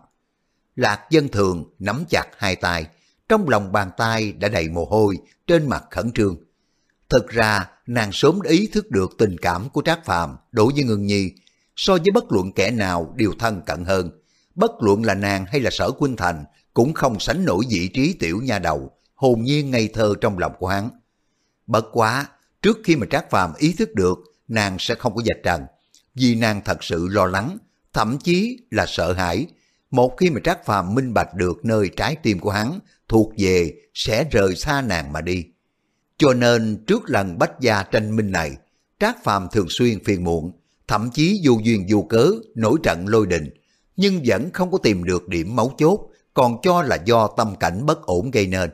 Lạc dân thường nắm chặt hai tay, trong lòng bàn tay đã đầy mồ hôi, trên mặt khẩn trương. Thực ra, nàng sớm đã ý thức được tình cảm của Trác Phạm đối với Ngân Nhi, so với bất luận kẻ nào đều thân cận hơn. Bất luận là nàng hay là sở Quynh Thành cũng không sánh nổi vị trí tiểu nha đầu, hồn nhiên ngây thơ trong lòng của hắn. Bất quá, trước khi mà Trác Phàm ý thức được nàng sẽ không có dạch trần, vì nàng thật sự lo lắng, thậm chí là sợ hãi. Một khi mà Trác Phàm minh bạch được nơi trái tim của hắn thuộc về sẽ rời xa nàng mà đi. Cho nên trước lần bách gia tranh minh này, Trác Phàm thường xuyên phiền muộn, thậm chí dù duyên dù cớ nổi trận lôi đình, nhưng vẫn không có tìm được điểm mấu chốt, còn cho là do tâm cảnh bất ổn gây nên.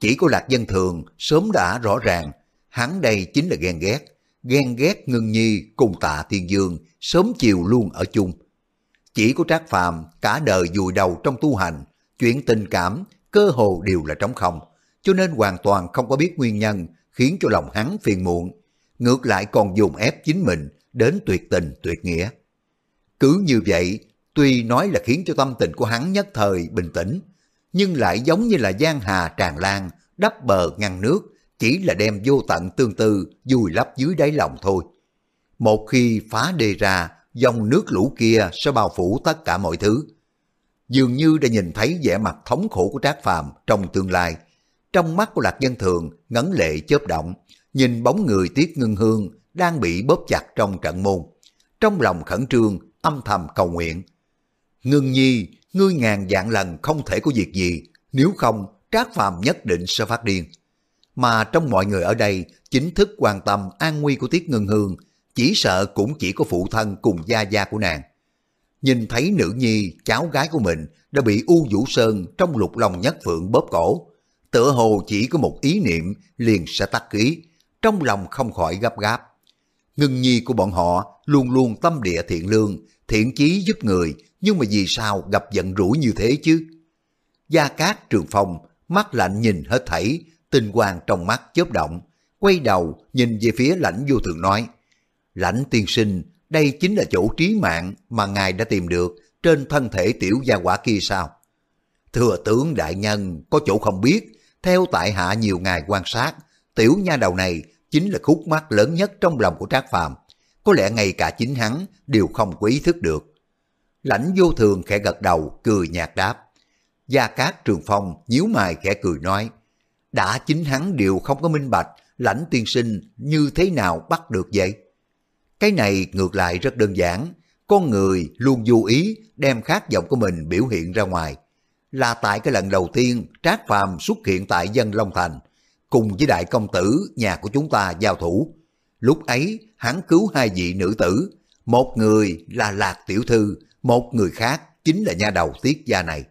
Chỉ có Lạc Dân Thường sớm đã rõ ràng, hắn đây chính là ghen ghét, ghen ghét ngưng Nhi cùng tạ Thiên Dương sớm chiều luôn ở chung. Chỉ có Trác Phàm cả đời vùi đầu trong tu hành, chuyện tình cảm cơ hồ đều là trống không, cho nên hoàn toàn không có biết nguyên nhân khiến cho lòng hắn phiền muộn, ngược lại còn dùng ép chính mình đến tuyệt tình tuyệt nghĩa. Cứ như vậy, tuy nói là khiến cho tâm tình của hắn nhất thời bình tĩnh, nhưng lại giống như là giang hà tràn lan, đắp bờ ngăn nước, chỉ là đem vô tận tương tư vùi lấp dưới đáy lòng thôi. Một khi phá đề ra, dòng nước lũ kia sẽ bao phủ tất cả mọi thứ. Dường như đã nhìn thấy vẻ mặt thống khổ của Trác Phàm trong tương lai. Trong mắt của Lạc Dân Thường ngấn lệ chớp động, nhìn bóng người Tiết Ngân Hương đang bị bóp chặt trong trận môn. Trong lòng khẩn trương, âm thầm cầu nguyện. Ngưng nhi, ngươi ngàn dạng lần không thể có việc gì, nếu không Trác Phàm nhất định sẽ phát điên. Mà trong mọi người ở đây chính thức quan tâm an nguy của Tiết Ngân Hương, chỉ sợ cũng chỉ có phụ thân cùng gia gia của nàng. Nhìn thấy nữ nhi, cháu gái của mình đã bị U Vũ Sơn trong lục lòng nhất phượng bóp cổ, tựa hồ chỉ có một ý niệm liền sẽ tắt khí, trong lòng không khỏi gấp gáp. Ngân nhi của bọn họ luôn luôn tâm địa thiện lương, thiện chí giúp người, nhưng mà vì sao gặp giận rủi như thế chứ? Gia Cát Trường Phong mắt lạnh nhìn hết thảy, tinh quang trong mắt chớp động, quay đầu nhìn về phía lãnh vô thường nói, lãnh tiên sinh, đây chính là chỗ trí mạng mà ngài đã tìm được trên thân thể tiểu gia quả kia sao? Thừa tướng đại nhân có chỗ không biết, theo tại hạ nhiều ngày quan sát, tiểu nha đầu này chính là khúc mắc lớn nhất trong lòng của Trác Phàm. Có lẽ ngay cả chính hắn đều không có ý thức được. Lãnh vô thường khẽ gật đầu, cười nhạt đáp. Gia Cát Trường Phong nhíu mày khẽ cười nói, đã chính hắn đều không có minh bạch, lãnh tiên sinh như thế nào bắt được vậy? Cái này ngược lại rất đơn giản, con người luôn vô ý đem khát vọng của mình biểu hiện ra ngoài. Là tại cái lần đầu tiên Trác Phàm xuất hiện tại dân Long Thành, cùng với đại công tử nhà của chúng ta giao thủ. Lúc ấy hắn cứu hai vị nữ tử, một người là Lạc Tiểu Thư, một người khác chính là nha đầu tiết gia này.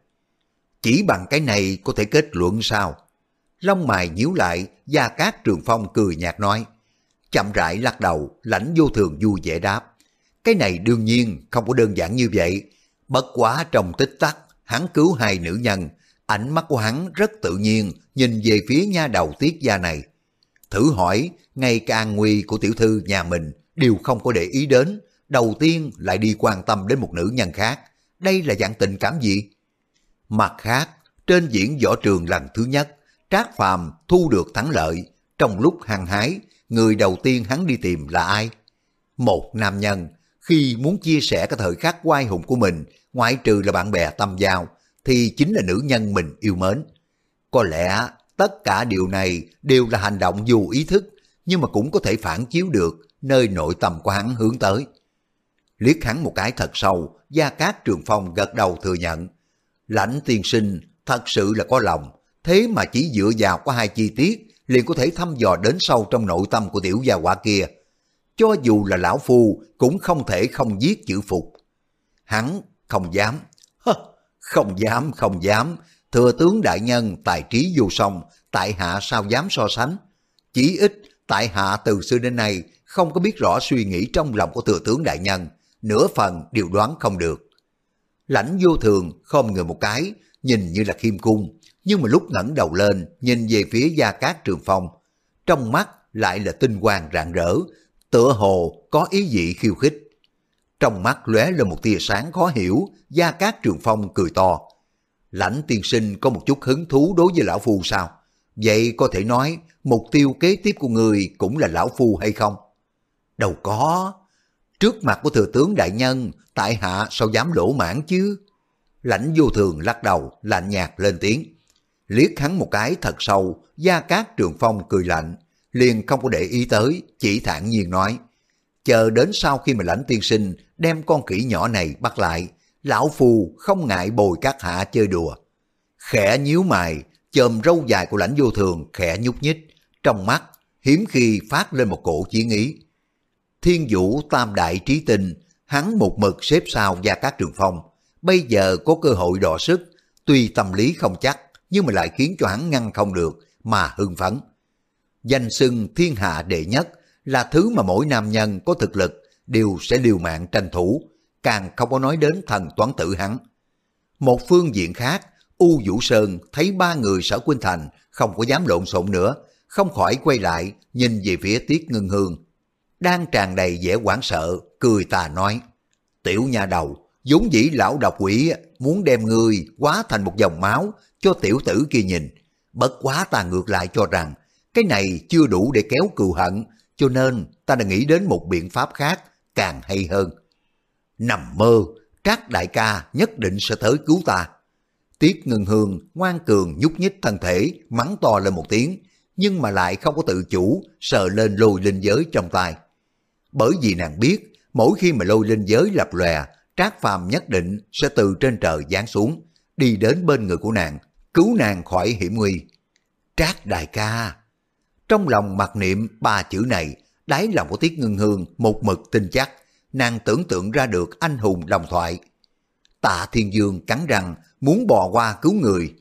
Chỉ bằng cái này có thể kết luận sao? Lông mày nhíu lại, Gia Cát Trường Phong cười nhạt nói. Chậm rãi lắc đầu, lãnh vô thường vui vẻ đáp. Cái này đương nhiên không có đơn giản như vậy. Bất quá trong tích tắc, hắn cứu hai nữ nhân. Ánh mắt của hắn rất tự nhiên nhìn về phía nha đầu tiết gia này. Thử hỏi, ngay cả an nguy của tiểu thư nhà mình đều không có để ý đến. Đầu tiên lại đi quan tâm đến một nữ nhân khác. Đây là dạng tình cảm gì? Mặt khác, trên diễn võ trường lần thứ nhất, Trác Phàm thu được thắng lợi. Trong lúc hăng hái, người đầu tiên hắn đi tìm là ai? Một nam nhân, khi muốn chia sẻ cái thời khắc oai hùng của mình, ngoại trừ là bạn bè tâm giao, thì chính là nữ nhân mình yêu mến. Có lẽ tất cả điều này đều là hành động dù ý thức, nhưng mà cũng có thể phản chiếu được nơi nội tâm của hắn hướng tới. Liếc hắn một cái thật sâu, Gia Cát Trường Phong gật đầu thừa nhận. Lãnh tiên sinh thật sự là có lòng, thế mà chỉ dựa vào có hai chi tiết liền có thể thăm dò đến sâu trong nội tâm của tiểu gia quả kia. Cho dù là lão phu cũng không thể không giết chữ phục. Hắn không dám, không dám, không dám, thừa tướng đại nhân tài trí vô song, tại hạ sao dám so sánh. Chỉ ít, tại hạ từ xưa đến nay không có biết rõ suy nghĩ trong lòng của thừa tướng đại nhân, nửa phần điều đoán không được. Lãnh vô thường không người một cái, nhìn như là khiêm cung, nhưng mà lúc ngẩng đầu lên, nhìn về phía Gia Cát Trường Phong, trong mắt lại là tinh quang rạng rỡ, tựa hồ có ý vị khiêu khích. Trong mắt lóe lên một tia sáng khó hiểu, Gia Cát Trường Phong cười to. Lãnh tiên sinh có một chút hứng thú đối với lão phu sao? Vậy có thể nói mục tiêu kế tiếp của người cũng là lão phu hay không? Đâu có. Trước mặt của thừa tướng đại nhân, tại hạ sao dám lỗ mãn chứ? Lãnh vô thường lắc đầu, lạnh nhạt lên tiếng. Liếc hắn một cái thật sâu, Gia Cát Trường Phong cười lạnh, liền không có để ý tới, chỉ thản nhiên nói. Chờ đến sau khi mà lãnh tiên sinh đem con khỉ nhỏ này bắt lại, lão phù không ngại bồi các hạ chơi đùa. Khẽ nhíu mày, chòm râu dài của lãnh vô thường khẽ nhúc nhích, trong mắt hiếm khi phát lên một cổ chiến ý. Thiên vũ tam đại trí tinh, hắn một mực xếp sau Gia các Trường Phong, bây giờ có cơ hội đọ sức, tuy tâm lý không chắc, nhưng mà lại khiến cho hắn ngăn không được mà hưng phấn. Danh xưng thiên hạ đệ nhất là thứ mà mỗi nam nhân có thực lực đều sẽ liều mạng tranh thủ, càng không có nói đến thần toán tử hắn. Một phương diện khác, U Vũ Sơn thấy ba người sở Quynh Thành không có dám lộn xộn nữa, không khỏi quay lại nhìn về phía Tiết Ngân Hương. Đang tràn đầy vẻ hoảng sợ, cười tà nói, tiểu nhà đầu, vốn dĩ lão độc quỷ muốn đem người quá thành một dòng máu cho tiểu tử kia nhìn. Bất quá ta ngược lại cho rằng cái này chưa đủ để kéo cừu hận, cho nên ta đã nghĩ đến một biện pháp khác càng hay hơn. Nằm mơ, Trác đại ca nhất định sẽ tới cứu ta. Tiết Ngân Hương ngoan cường nhúc nhích thân thể, mắng to lên một tiếng, nhưng mà lại không có tự chủ, sờ lên lôi linh giới trong tay. Bởi vì nàng biết, mỗi khi mà lôi linh giới lập lòe, Trác Phàm nhất định sẽ từ trên trời giáng xuống, đi đến bên người của nàng, cứu nàng khỏi hiểm nguy. Trác đại ca! Trong lòng mặc niệm ba chữ này, đáy lòng của Tiết Ngân Hương một mực tin chắc, nàng tưởng tượng ra được anh hùng đồng thoại. Tạ Thiên Dương cắn răng muốn bò qua cứu người,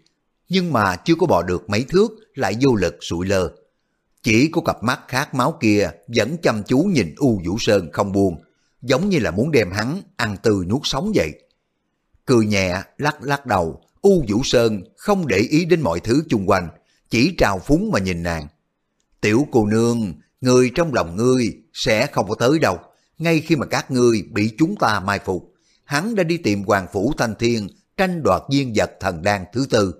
nhưng mà chưa có bò được mấy thước lại vô lực sụi lơ. Chỉ có cặp mắt khát máu kia vẫn chăm chú nhìn U Vũ Sơn không buồn giống như là muốn đem hắn ăn tươi nuốt sống vậy. Cười nhẹ, lắc lắc đầu, U Vũ Sơn không để ý đến mọi thứ chung quanh, chỉ trào phúng mà nhìn nàng. Tiểu cô nương, người trong lòng ngươi sẽ không có tới đâu. Ngay khi mà các ngươi bị chúng ta mai phục, hắn đã đi tìm Hoàng Phủ Thanh Thiên tranh đoạt viên vật thần đan thứ tư.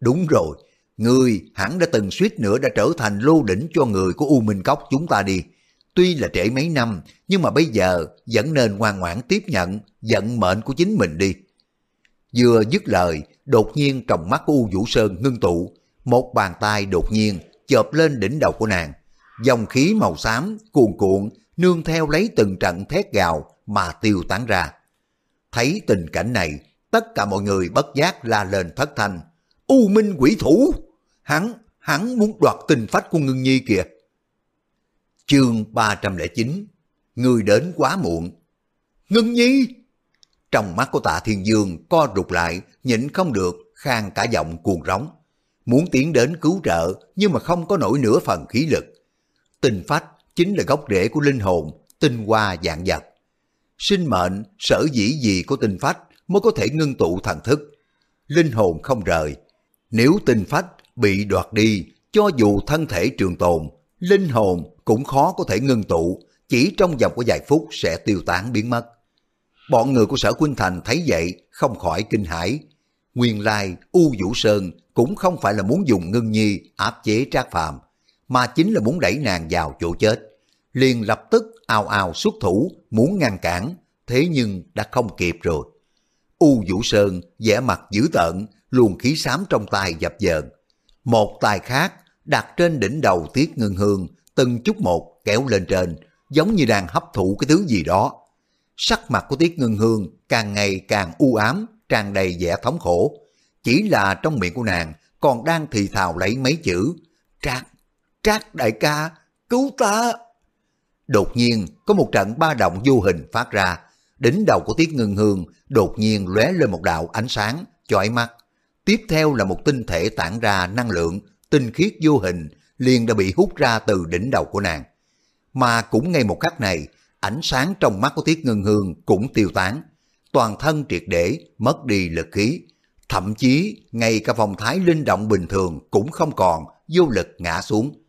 Đúng rồi, ngươi hẳn đã từng suýt nữa đã trở thành lô đỉnh cho người của U Minh Cốc chúng ta đi. Tuy là trễ mấy năm, nhưng mà bây giờ vẫn nên ngoan ngoãn tiếp nhận vận mệnh của chính mình đi. Vừa dứt lời, đột nhiên trong mắt của U Vũ Sơn ngưng tụ, một bàn tay đột nhiên chộp lên đỉnh đầu của nàng. Dòng khí màu xám cuồn cuộn nương theo lấy từng trận thét gào mà tiêu tán ra. Thấy tình cảnh này, tất cả mọi người bất giác la lên thất thanh. U minh quỷ thủ! Hắn, hắn muốn đoạt tình phách của ngưng nhi kìa. Chương 309 Người đến quá muộn. Ngưng nhi! Trong mắt của tạ thiên dương co rụt lại, nhịn không được, khang cả giọng cuồng rống. Muốn tiến đến cứu trợ, nhưng mà không có nổi nửa phần khí lực. Tình phách chính là gốc rễ của linh hồn, tinh hoa dạng vật. Sinh mệnh, sở dĩ gì của tinh phách mới có thể ngưng tụ thần thức. Linh hồn không rời. Nếu tinh phách bị đoạt đi, cho dù thân thể trường tồn, linh hồn cũng khó có thể ngưng tụ, chỉ trong vòng của vài phút sẽ tiêu tán biến mất. Bọn người của sở Quynh Thành thấy vậy, không khỏi kinh hãi. Nguyên lai, U Vũ Sơn cũng không phải là muốn dùng ngưng nhi áp chế trác phàm, mà chính là muốn đẩy nàng vào chỗ chết. Liền lập tức ào ào xuất thủ, muốn ngăn cản, thế nhưng đã không kịp rồi. U Vũ Sơn vẻ mặt dữ tợn, luồng khí xám trong tay dập dờn. Một tay khác đặt trên đỉnh đầu Tiết Ngân Hương, từng chút một kéo lên trên, giống như đang hấp thụ cái thứ gì đó. Sắc mặt của Tiết Ngân Hương càng ngày càng u ám, tràn đầy vẻ thống khổ. Chỉ là trong miệng của nàng còn đang thì thào lấy mấy chữ Trác, Trác đại ca, cứu ta! Đột nhiên có một trận ba động vô hình phát ra, đỉnh đầu của Tiết Ngân Hương đột nhiên lóe lên một đạo ánh sáng, chói mắt. Tiếp theo là một tinh thể tản ra năng lượng, tinh khiết vô hình, liền đã bị hút ra từ đỉnh đầu của nàng. Mà cũng ngay một khắc này, ánh sáng trong mắt của Tiết Ngân Hương cũng tiêu tán, toàn thân triệt để mất đi lực khí, thậm chí ngay cả phong thái linh động bình thường cũng không còn, vô lực ngã xuống.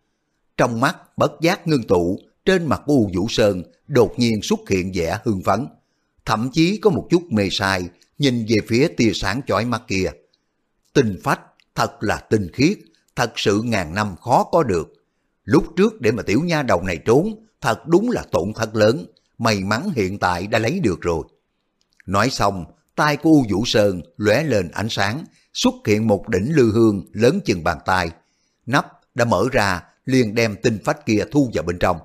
Trong mắt bất giác ngưng tụ, trên mặt của U Vũ Sơn đột nhiên xuất hiện vẻ hưng phấn, thậm chí có một chút mê sai, nhìn về phía tia sáng chói mắt kia. Tinh phách thật là tinh khiết, thật sự ngàn năm khó có được. Lúc trước để mà tiểu nha đầu này trốn, thật đúng là tổn thất lớn, may mắn hiện tại đã lấy được rồi. Nói xong, tay của U Vũ Sơn lóe lên ánh sáng, xuất hiện một đỉnh lư hương lớn chừng bàn tay. Nắp đã mở ra, liền đem tinh phách kia thu vào bên trong.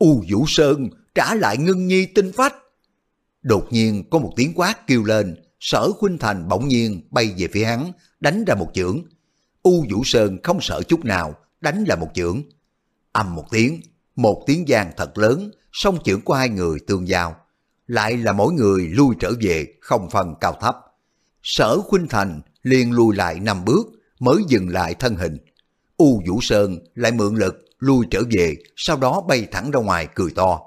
U Vũ Sơn trả lại ngưng nhi tinh phách. Đột nhiên có một tiếng quát kêu lên, sở khuynh thành bỗng nhiên bay về phía hắn, đánh ra một chưởng. U Vũ Sơn không sợ chút nào, đánh là một chưởng. Âm một tiếng, một tiếng giang thật lớn, song chưởng của hai người tương giao. Lại là mỗi người lui trở về, không phần cao thấp. Sở khuynh thành liền lùi lại năm bước, mới dừng lại thân hình. U Vũ Sơn lại mượn lực lui trở về, sau đó bay thẳng ra ngoài cười to.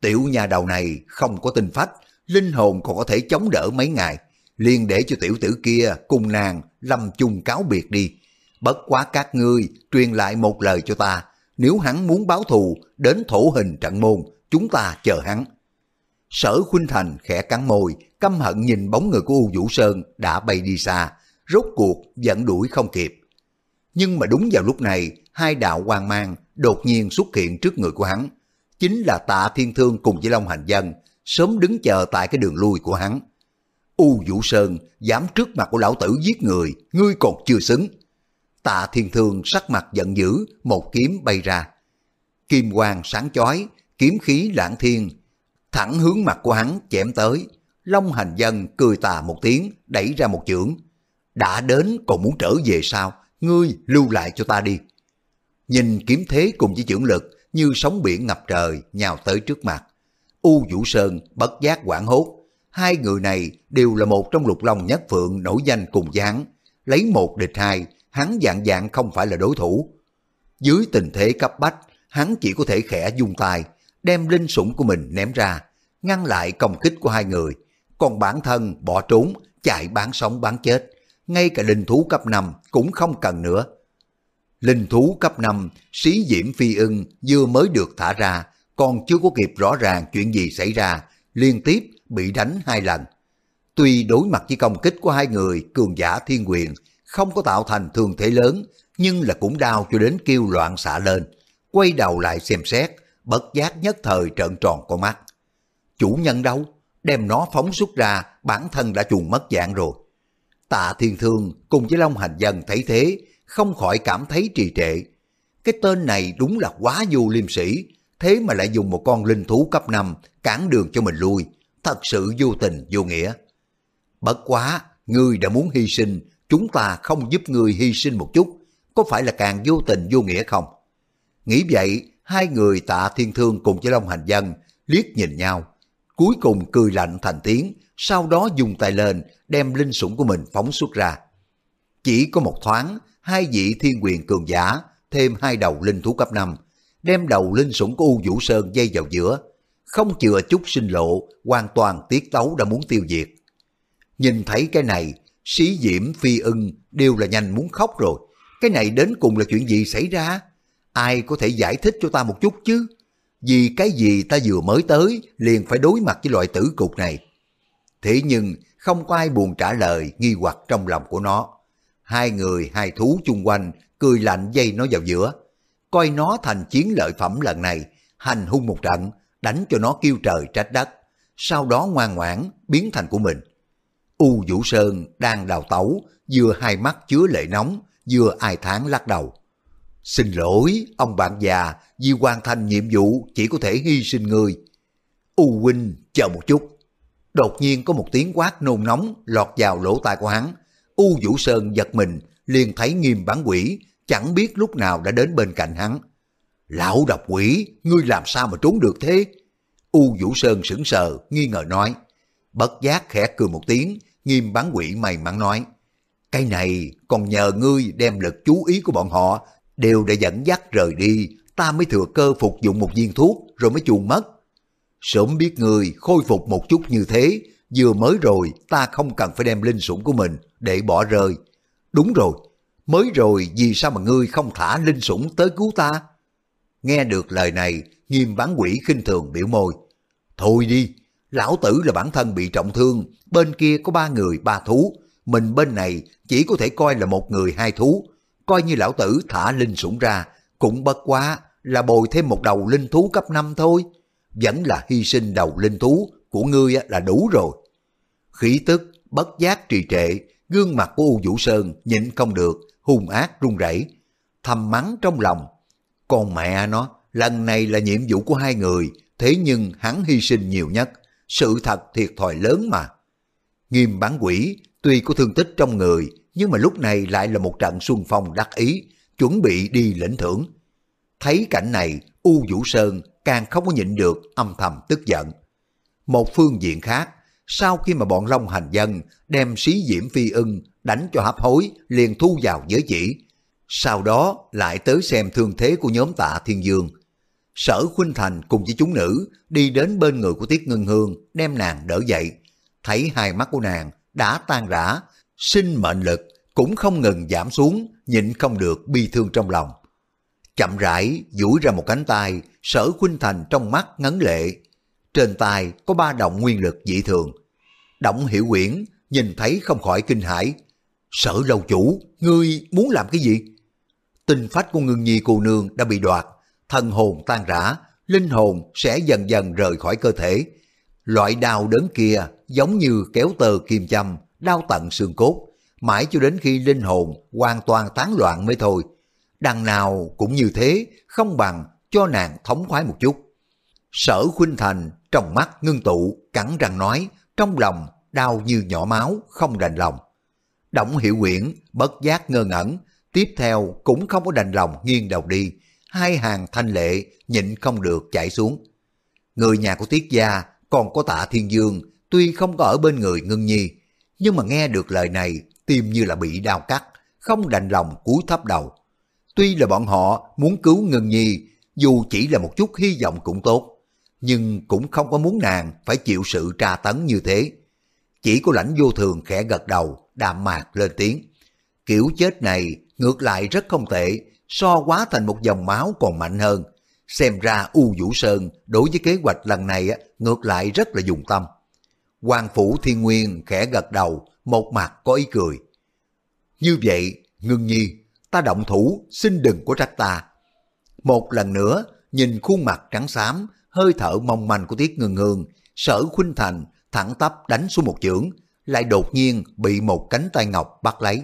Tiểu nhà đầu này không có tinh phách, linh hồn còn có thể chống đỡ mấy ngày, liền để cho tiểu tử kia cùng nàng lâm chung cáo biệt đi. Bất quá các ngươi truyền lại một lời cho ta, nếu hắn muốn báo thù đến thổ hình trận môn, chúng ta chờ hắn. Sở Khuynh Thành khẽ cắn môi, căm hận nhìn bóng người của U Vũ Sơn đã bay đi xa, rốt cuộc vẫn đuổi không kịp. Nhưng mà đúng vào lúc này, hai đạo quang mang đột nhiên xuất hiện trước người của hắn. Chính là tạ thiên thương cùng với Long Hành Dân, sớm đứng chờ tại cái đường lui của hắn. U Vũ Sơn dám trước mặt của lão tử giết người, ngươi còn chưa xứng. Tạ thiên thương sắc mặt giận dữ, một kiếm bay ra. Kim quang sáng chói, kiếm khí lãng thiên, thẳng hướng mặt của hắn chém tới. Long hành dân cười tà một tiếng, đẩy ra một chưởng. Đã đến còn muốn trở về sao? Ngươi lưu lại cho ta đi. Nhìn kiếm thế cùng với trưởng lực như sóng biển ngập trời nhào tới trước mặt. U Vũ Sơn bất giác quảng hốt. Hai người này đều là một trong lục long nhất phượng nổi danh cùng dáng, Lấy một địch hai, hắn dạng dạng không phải là đối thủ. Dưới tình thế cấp bách, hắn chỉ có thể khẽ dung tay, đem linh sủng của mình ném ra, ngăn lại công kích của hai người. Còn bản thân bỏ trốn, chạy bán sống bán chết. Ngay cả linh thú cấp 5 cũng không cần nữa. Linh thú cấp 5, xí diễm phi ưng vừa mới được thả ra, còn chưa có kịp rõ ràng chuyện gì xảy ra, liên tiếp bị đánh hai lần. Tuy đối mặt với công kích của hai người cường giả thiên quyền không có tạo thành thương thế lớn, nhưng là cũng đau cho đến kêu loạn xạ lên. Quay đầu lại xem xét, bất giác nhất thời trợn tròn con mắt. Chủ nhân đâu? Đem nó phóng xuất ra, bản thân đã chuồn mất dạng rồi. Tạ Thiên Thương cùng với Long Hành Dân thấy thế, không khỏi cảm thấy trì trệ. Cái tên này đúng là quá vô liêm sĩ, thế mà lại dùng một con linh thú cấp 5 cản đường cho mình lui, thật sự vô tình vô nghĩa. Bất quá, ngươi đã muốn hy sinh, chúng ta không giúp ngươi hy sinh một chút, có phải là càng vô tình vô nghĩa không? Nghĩ vậy, hai người tạ thiên thương cùng với Long Hành Dân liếc nhìn nhau, cuối cùng cười lạnh thành tiếng, sau đó dùng tay lên đem linh sủng của mình phóng xuất ra. Chỉ có một thoáng, hai vị thiên quyền cường giả, thêm hai đầu linh thú cấp 5, đem đầu linh sủng của U Vũ Sơn dây vào giữa, không chừa chút sinh lộ, hoàn toàn tiết tấu đã muốn tiêu diệt. Nhìn thấy cái này, sĩ diễm phi ưng đều là nhanh muốn khóc rồi. Cái này đến cùng là chuyện gì xảy ra? Ai có thể giải thích cho ta một chút chứ? Vì cái gì ta vừa mới tới liền phải đối mặt với loại tử cục này. Thế nhưng không có ai buồn trả lời nghi hoặc trong lòng của nó. Hai người hai thú chung quanh cười lạnh dây nó vào giữa. Coi nó thành chiến lợi phẩm lần này, hành hung một trận, đánh cho nó kêu trời trách đất. Sau đó ngoan ngoãn biến thành của mình. U Vũ Sơn đang đào tẩu, vừa hai mắt chứa lệ nóng, vừa ai tháng lắc đầu. Xin lỗi, ông bạn già, vì hoàn thành nhiệm vụ chỉ có thể hy sinh người. U huynh, chờ một chút. Đột nhiên có một tiếng quát nôn nóng lọt vào lỗ tai của hắn. U Vũ Sơn giật mình, liền thấy nghiêm bản quỷ, chẳng biết lúc nào đã đến bên cạnh hắn. Lão độc quỷ, ngươi làm sao mà trốn được thế? U Vũ Sơn sững sờ, nghi ngờ nói. Bất giác khẽ cười một tiếng, nghiêm bán quỷ mày mắn nói. Cái này còn nhờ ngươi đem lực chú ý của bọn họ đều đã dẫn dắt rời đi, ta mới thừa cơ phục dụng một viên thuốc rồi mới chuồn mất. Sớm biết người khôi phục một chút như thế, vừa mới rồi ta không cần phải đem linh sủng của mình để bỏ rơi. Đúng rồi, mới rồi vì sao mà ngươi không thả linh sủng tới cứu ta? Nghe được lời này, nghiêm bán quỷ khinh thường biểu môi. Thôi đi, lão tử là bản thân bị trọng thương, bên kia có ba người ba thú, mình bên này chỉ có thể coi là một người hai thú, coi như lão tử thả linh sủng ra, cũng bất quá là bồi thêm một đầu linh thú cấp 5 thôi. Vẫn là hy sinh đầu linh thú của ngươi là đủ rồi. Khí tức, bất giác trì trệ, gương mặt của U Vũ Sơn nhịn không được, hung ác run rẩy, thầm mắng trong lòng. Con mẹ nó, lần này là nhiệm vụ của hai người, thế nhưng hắn hy sinh nhiều nhất, sự thật thiệt thòi lớn mà. Nghiêm bán quỷ, tuy có thương tích trong người, nhưng mà lúc này lại là một trận xuân phong đắc ý, chuẩn bị đi lĩnh thưởng. Thấy cảnh này, U Vũ Sơn càng không có nhịn được âm thầm tức giận. Một phương diện khác, sau khi mà bọn Long Hành Dân đem xí diễm phi ưng đánh cho hấp hối liền thu vào giới chỉ, sau đó lại tới xem thương thế của nhóm tạ Thiên Dương. Sở Khuynh Thành cùng với chúng nữ đi đến bên người của Tiết Ngân Hương đem nàng đỡ dậy. Thấy hai mắt của nàng đã tan rã, sinh mệnh lực cũng không ngừng giảm xuống, nhịn không được bi thương trong lòng. Chậm rãi duỗi ra một cánh tay, sở khuynh thành trong mắt ngấn lệ. Trên tay có ba động nguyên lực dị thường. Động hiểu quyển, nhìn thấy không khỏi kinh hãi. Sở lâu chủ, ngươi muốn làm cái gì? Tinh phách của ngưng nhi cô nương đã bị đoạt, thần hồn tan rã, linh hồn sẽ dần dần rời khỏi cơ thể. Loại đau đớn kia giống như kéo tờ kim châm, đau tận xương cốt, mãi cho đến khi linh hồn hoàn toàn tán loạn mới thôi. Đằng nào cũng như thế, không bằng cho nàng thống khoái một chút. Sở Khuynh Thành trong mắt ngưng tụ, cắn răng nói, trong lòng đau như nhỏ máu, không đành lòng. Động Hiểu Quyển bất giác ngơ ngẩn, tiếp theo cũng không có đành lòng nghiêng đầu đi, hai hàng thanh lệ nhịn không được chảy xuống. Người nhà của Tiết Gia còn có tạ Thiên Dương, tuy không có ở bên người ngưng nhi, nhưng mà nghe được lời này tim như là bị đau cắt, không đành lòng cúi thấp đầu. Tuy là bọn họ muốn cứu ngưng nhi, dù chỉ là một chút hy vọng cũng tốt, nhưng cũng không có muốn nàng phải chịu sự tra tấn như thế. Chỉ có lãnh vô thường khẽ gật đầu, đạm mạc lên tiếng. Kiểu chết này ngược lại rất không tệ, so quá thành một dòng máu còn mạnh hơn. Xem ra U Vũ Sơn đối với kế hoạch lần này ngược lại rất là dùng tâm. Hoàng Phủ Thiên Nguyên khẽ gật đầu, một mặt có ý cười. Như vậy, ngưng nhi, ta động thủ, xin đừng có trách ta. Một lần nữa, nhìn khuôn mặt trắng xám, hơi thở mong manh của Tiết Ngưng Hương, sở khuynh thành thẳng tắp đánh xuống một chưởng, lại đột nhiên bị một cánh tay ngọc bắt lấy.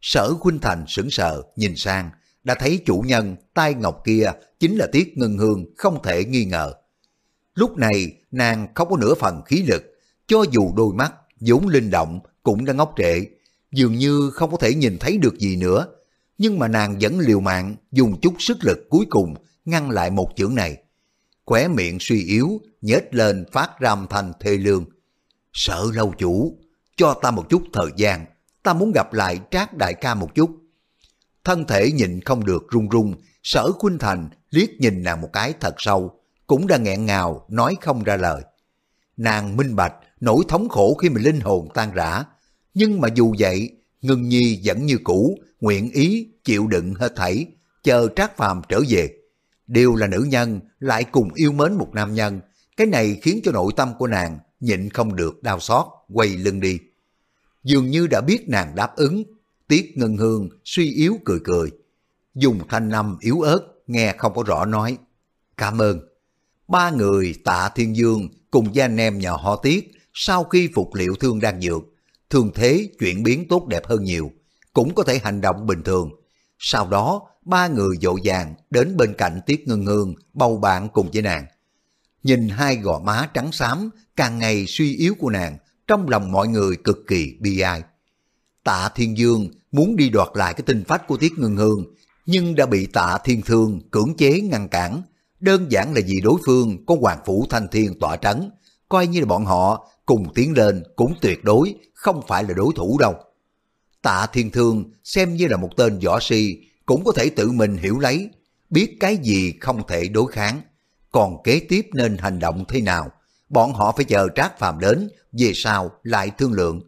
Sở khuynh thành sững sờ, nhìn sang, đã thấy chủ nhân tay ngọc kia chính là Tiết Ngân Hương không thể nghi ngờ. Lúc này nàng không có nửa phần khí lực, cho dù đôi mắt vốn linh động cũng đã ngốc trệ, dường như không có thể nhìn thấy được gì nữa. Nhưng mà nàng vẫn liều mạng dùng chút sức lực cuối cùng ngăn lại một chưởng này. Khóe miệng suy yếu, nhếch lên phát ra âm thanh thê lương. Sợ lâu chủ, cho ta một chút thời gian, ta muốn gặp lại trác đại ca một chút. Thân thể nhìn không được run run, sở khuynh thành liếc nhìn nàng một cái thật sâu, cũng đã nghẹn ngào nói không ra lời. Nàng minh bạch nỗi thống khổ khi mình linh hồn tan rã, nhưng mà dù vậy, Ngân Nhi vẫn như cũ, nguyện ý chịu đựng hết thảy, chờ Trác Phàm trở về. Đều là nữ nhân, lại cùng yêu mến một nam nhân, cái này khiến cho nội tâm của nàng nhịn không được đau xót, quay lưng đi. Dường như đã biết nàng đáp ứng, Tiết Ngân Hương suy yếu cười cười. Dùng thanh âm yếu ớt, nghe không có rõ nói. Cảm ơn. Ba người tạ Thiên Dương cùng với anh em nhà họ Tiết sau khi phục liệu thương đang dược, thường thế chuyển biến tốt đẹp hơn nhiều, cũng có thể hành động bình thường. Sau đó, ba người dội vàng đến bên cạnh Tiết Ngân Ngương, bầu bạn cùng với nàng. Nhìn hai gò má trắng xám, càng ngày suy yếu của nàng, trong lòng mọi người cực kỳ bi ai. Tạ Thiên Dương muốn đi đoạt lại cái tinh phách của Tiết Ngân Hương, nhưng đã bị Tạ Thiên Thương cưỡng chế ngăn cản. Đơn giản là vì đối phương có Hoàng Phủ Thanh Thiên tỏa trấn, coi như là bọn họ cùng tiến lên cũng tuyệt đối không phải là đối thủ đâu. Tạ Thiên Thương xem như là một tên võ si, cũng có thể tự mình hiểu lấy, biết cái gì không thể đối kháng. Còn kế tiếp nên hành động thế nào, bọn họ phải chờ Trác Phàm đến, về sau lại thương lượng.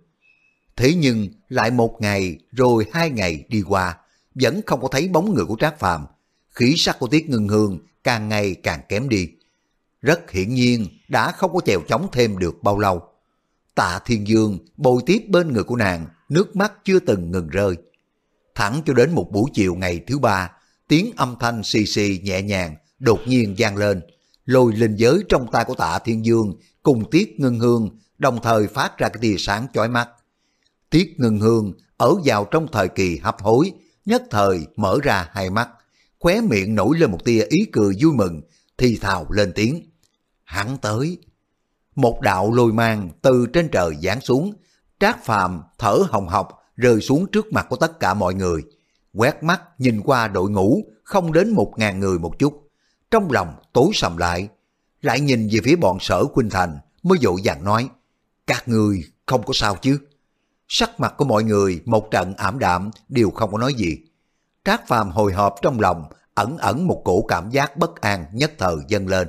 Thế nhưng lại một ngày rồi hai ngày đi qua, vẫn không có thấy bóng người của Trác Phàm khí sắc của Tiết Ngưng Hương càng ngày càng kém đi. Rất hiển nhiên đã không có chèo chống thêm được bao lâu. Tạ Thiên Dương bồi tiếp bên người của nàng, nước mắt chưa từng ngừng rơi. Thẳng cho đến một buổi chiều ngày thứ ba, tiếng âm thanh xì xì nhẹ nhàng đột nhiên vang lên, lôi linh giới trong tay của tạ Thiên Dương cùng Tiết Ngân Hương đồng thời phát ra cái tia sáng chói mắt. Tiết Ngân Hương ở vào trong thời kỳ hấp hối, nhất thời mở ra hai mắt, khóe miệng nổi lên một tia ý cười vui mừng, thì thào lên tiếng. Hắn tới. Một đạo lôi mang từ trên trời giáng xuống, trác phàm thở hồng hộc rơi xuống trước mặt của tất cả mọi người. Quét mắt nhìn qua đội ngũ không đến một ngàn người một chút. Trong lòng tối sầm lại, lại nhìn về phía bọn sở Quynh Thành mới dội vàng nói, các người không có sao chứ. Sắc mặt của mọi người một trận ảm đạm đều không có nói gì. Trác Phàm hồi hộp trong lòng, ẩn ẩn một cổ cảm giác bất an nhất thời dâng lên.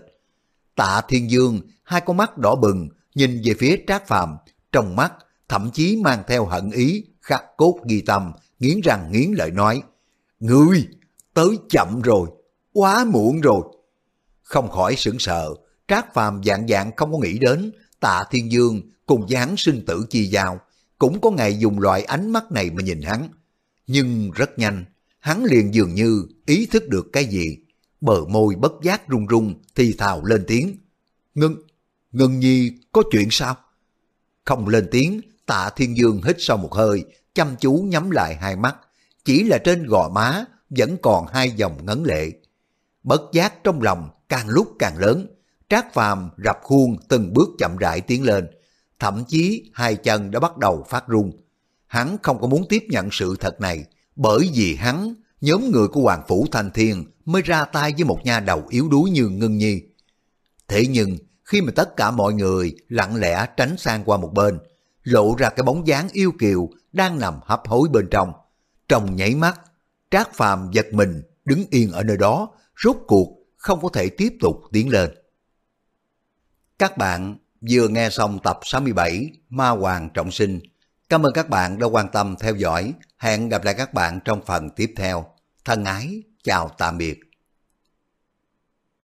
Tạ Thiên Dương, hai con mắt đỏ bừng, nhìn về phía Trác Phàm, trong mắt thậm chí mang theo hận ý, khắc cốt ghi tâm, nghiến răng nghiến lợi nói, Ngươi, tới chậm rồi, quá muộn rồi. Không khỏi sững sợ, Trác Phàm dạng dạng không có nghĩ đến, Tạ Thiên Dương cùng dáng sinh tử chi giao, cũng có ngày dùng loại ánh mắt này mà nhìn hắn. Nhưng rất nhanh, hắn liền dường như ý thức được cái gì, bờ môi bất giác run run thì thào lên tiếng. Ngân, Ngân Nhi có chuyện sao? Không lên tiếng, tạ thiên dương hít sâu một hơi, chăm chú nhắm lại hai mắt, chỉ là trên gò má vẫn còn hai dòng ngấn lệ. Bất giác trong lòng càng lúc càng lớn, Trác Phàm rập khuôn từng bước chậm rãi tiến lên, thậm chí hai chân đã bắt đầu phát run. Hắn không có muốn tiếp nhận sự thật này, bởi vì hắn, nhóm người của Hoàng Phủ Thanh Thiên mới ra tay với một nha đầu yếu đuối như Ngân Nhi. Thế nhưng, khi mà tất cả mọi người lặng lẽ tránh sang qua một bên, lộ ra cái bóng dáng yêu kiều đang nằm hấp hối bên trong. Trong nhảy mắt, Trác Phàm giật mình, đứng yên ở nơi đó, rốt cuộc không có thể tiếp tục tiến lên. Các bạn vừa nghe xong tập 67 Ma Hoàng Trọng Sinh. Cảm ơn các bạn đã quan tâm theo dõi. Hẹn gặp lại các bạn trong phần tiếp theo. Thân ái, chào tạm biệt.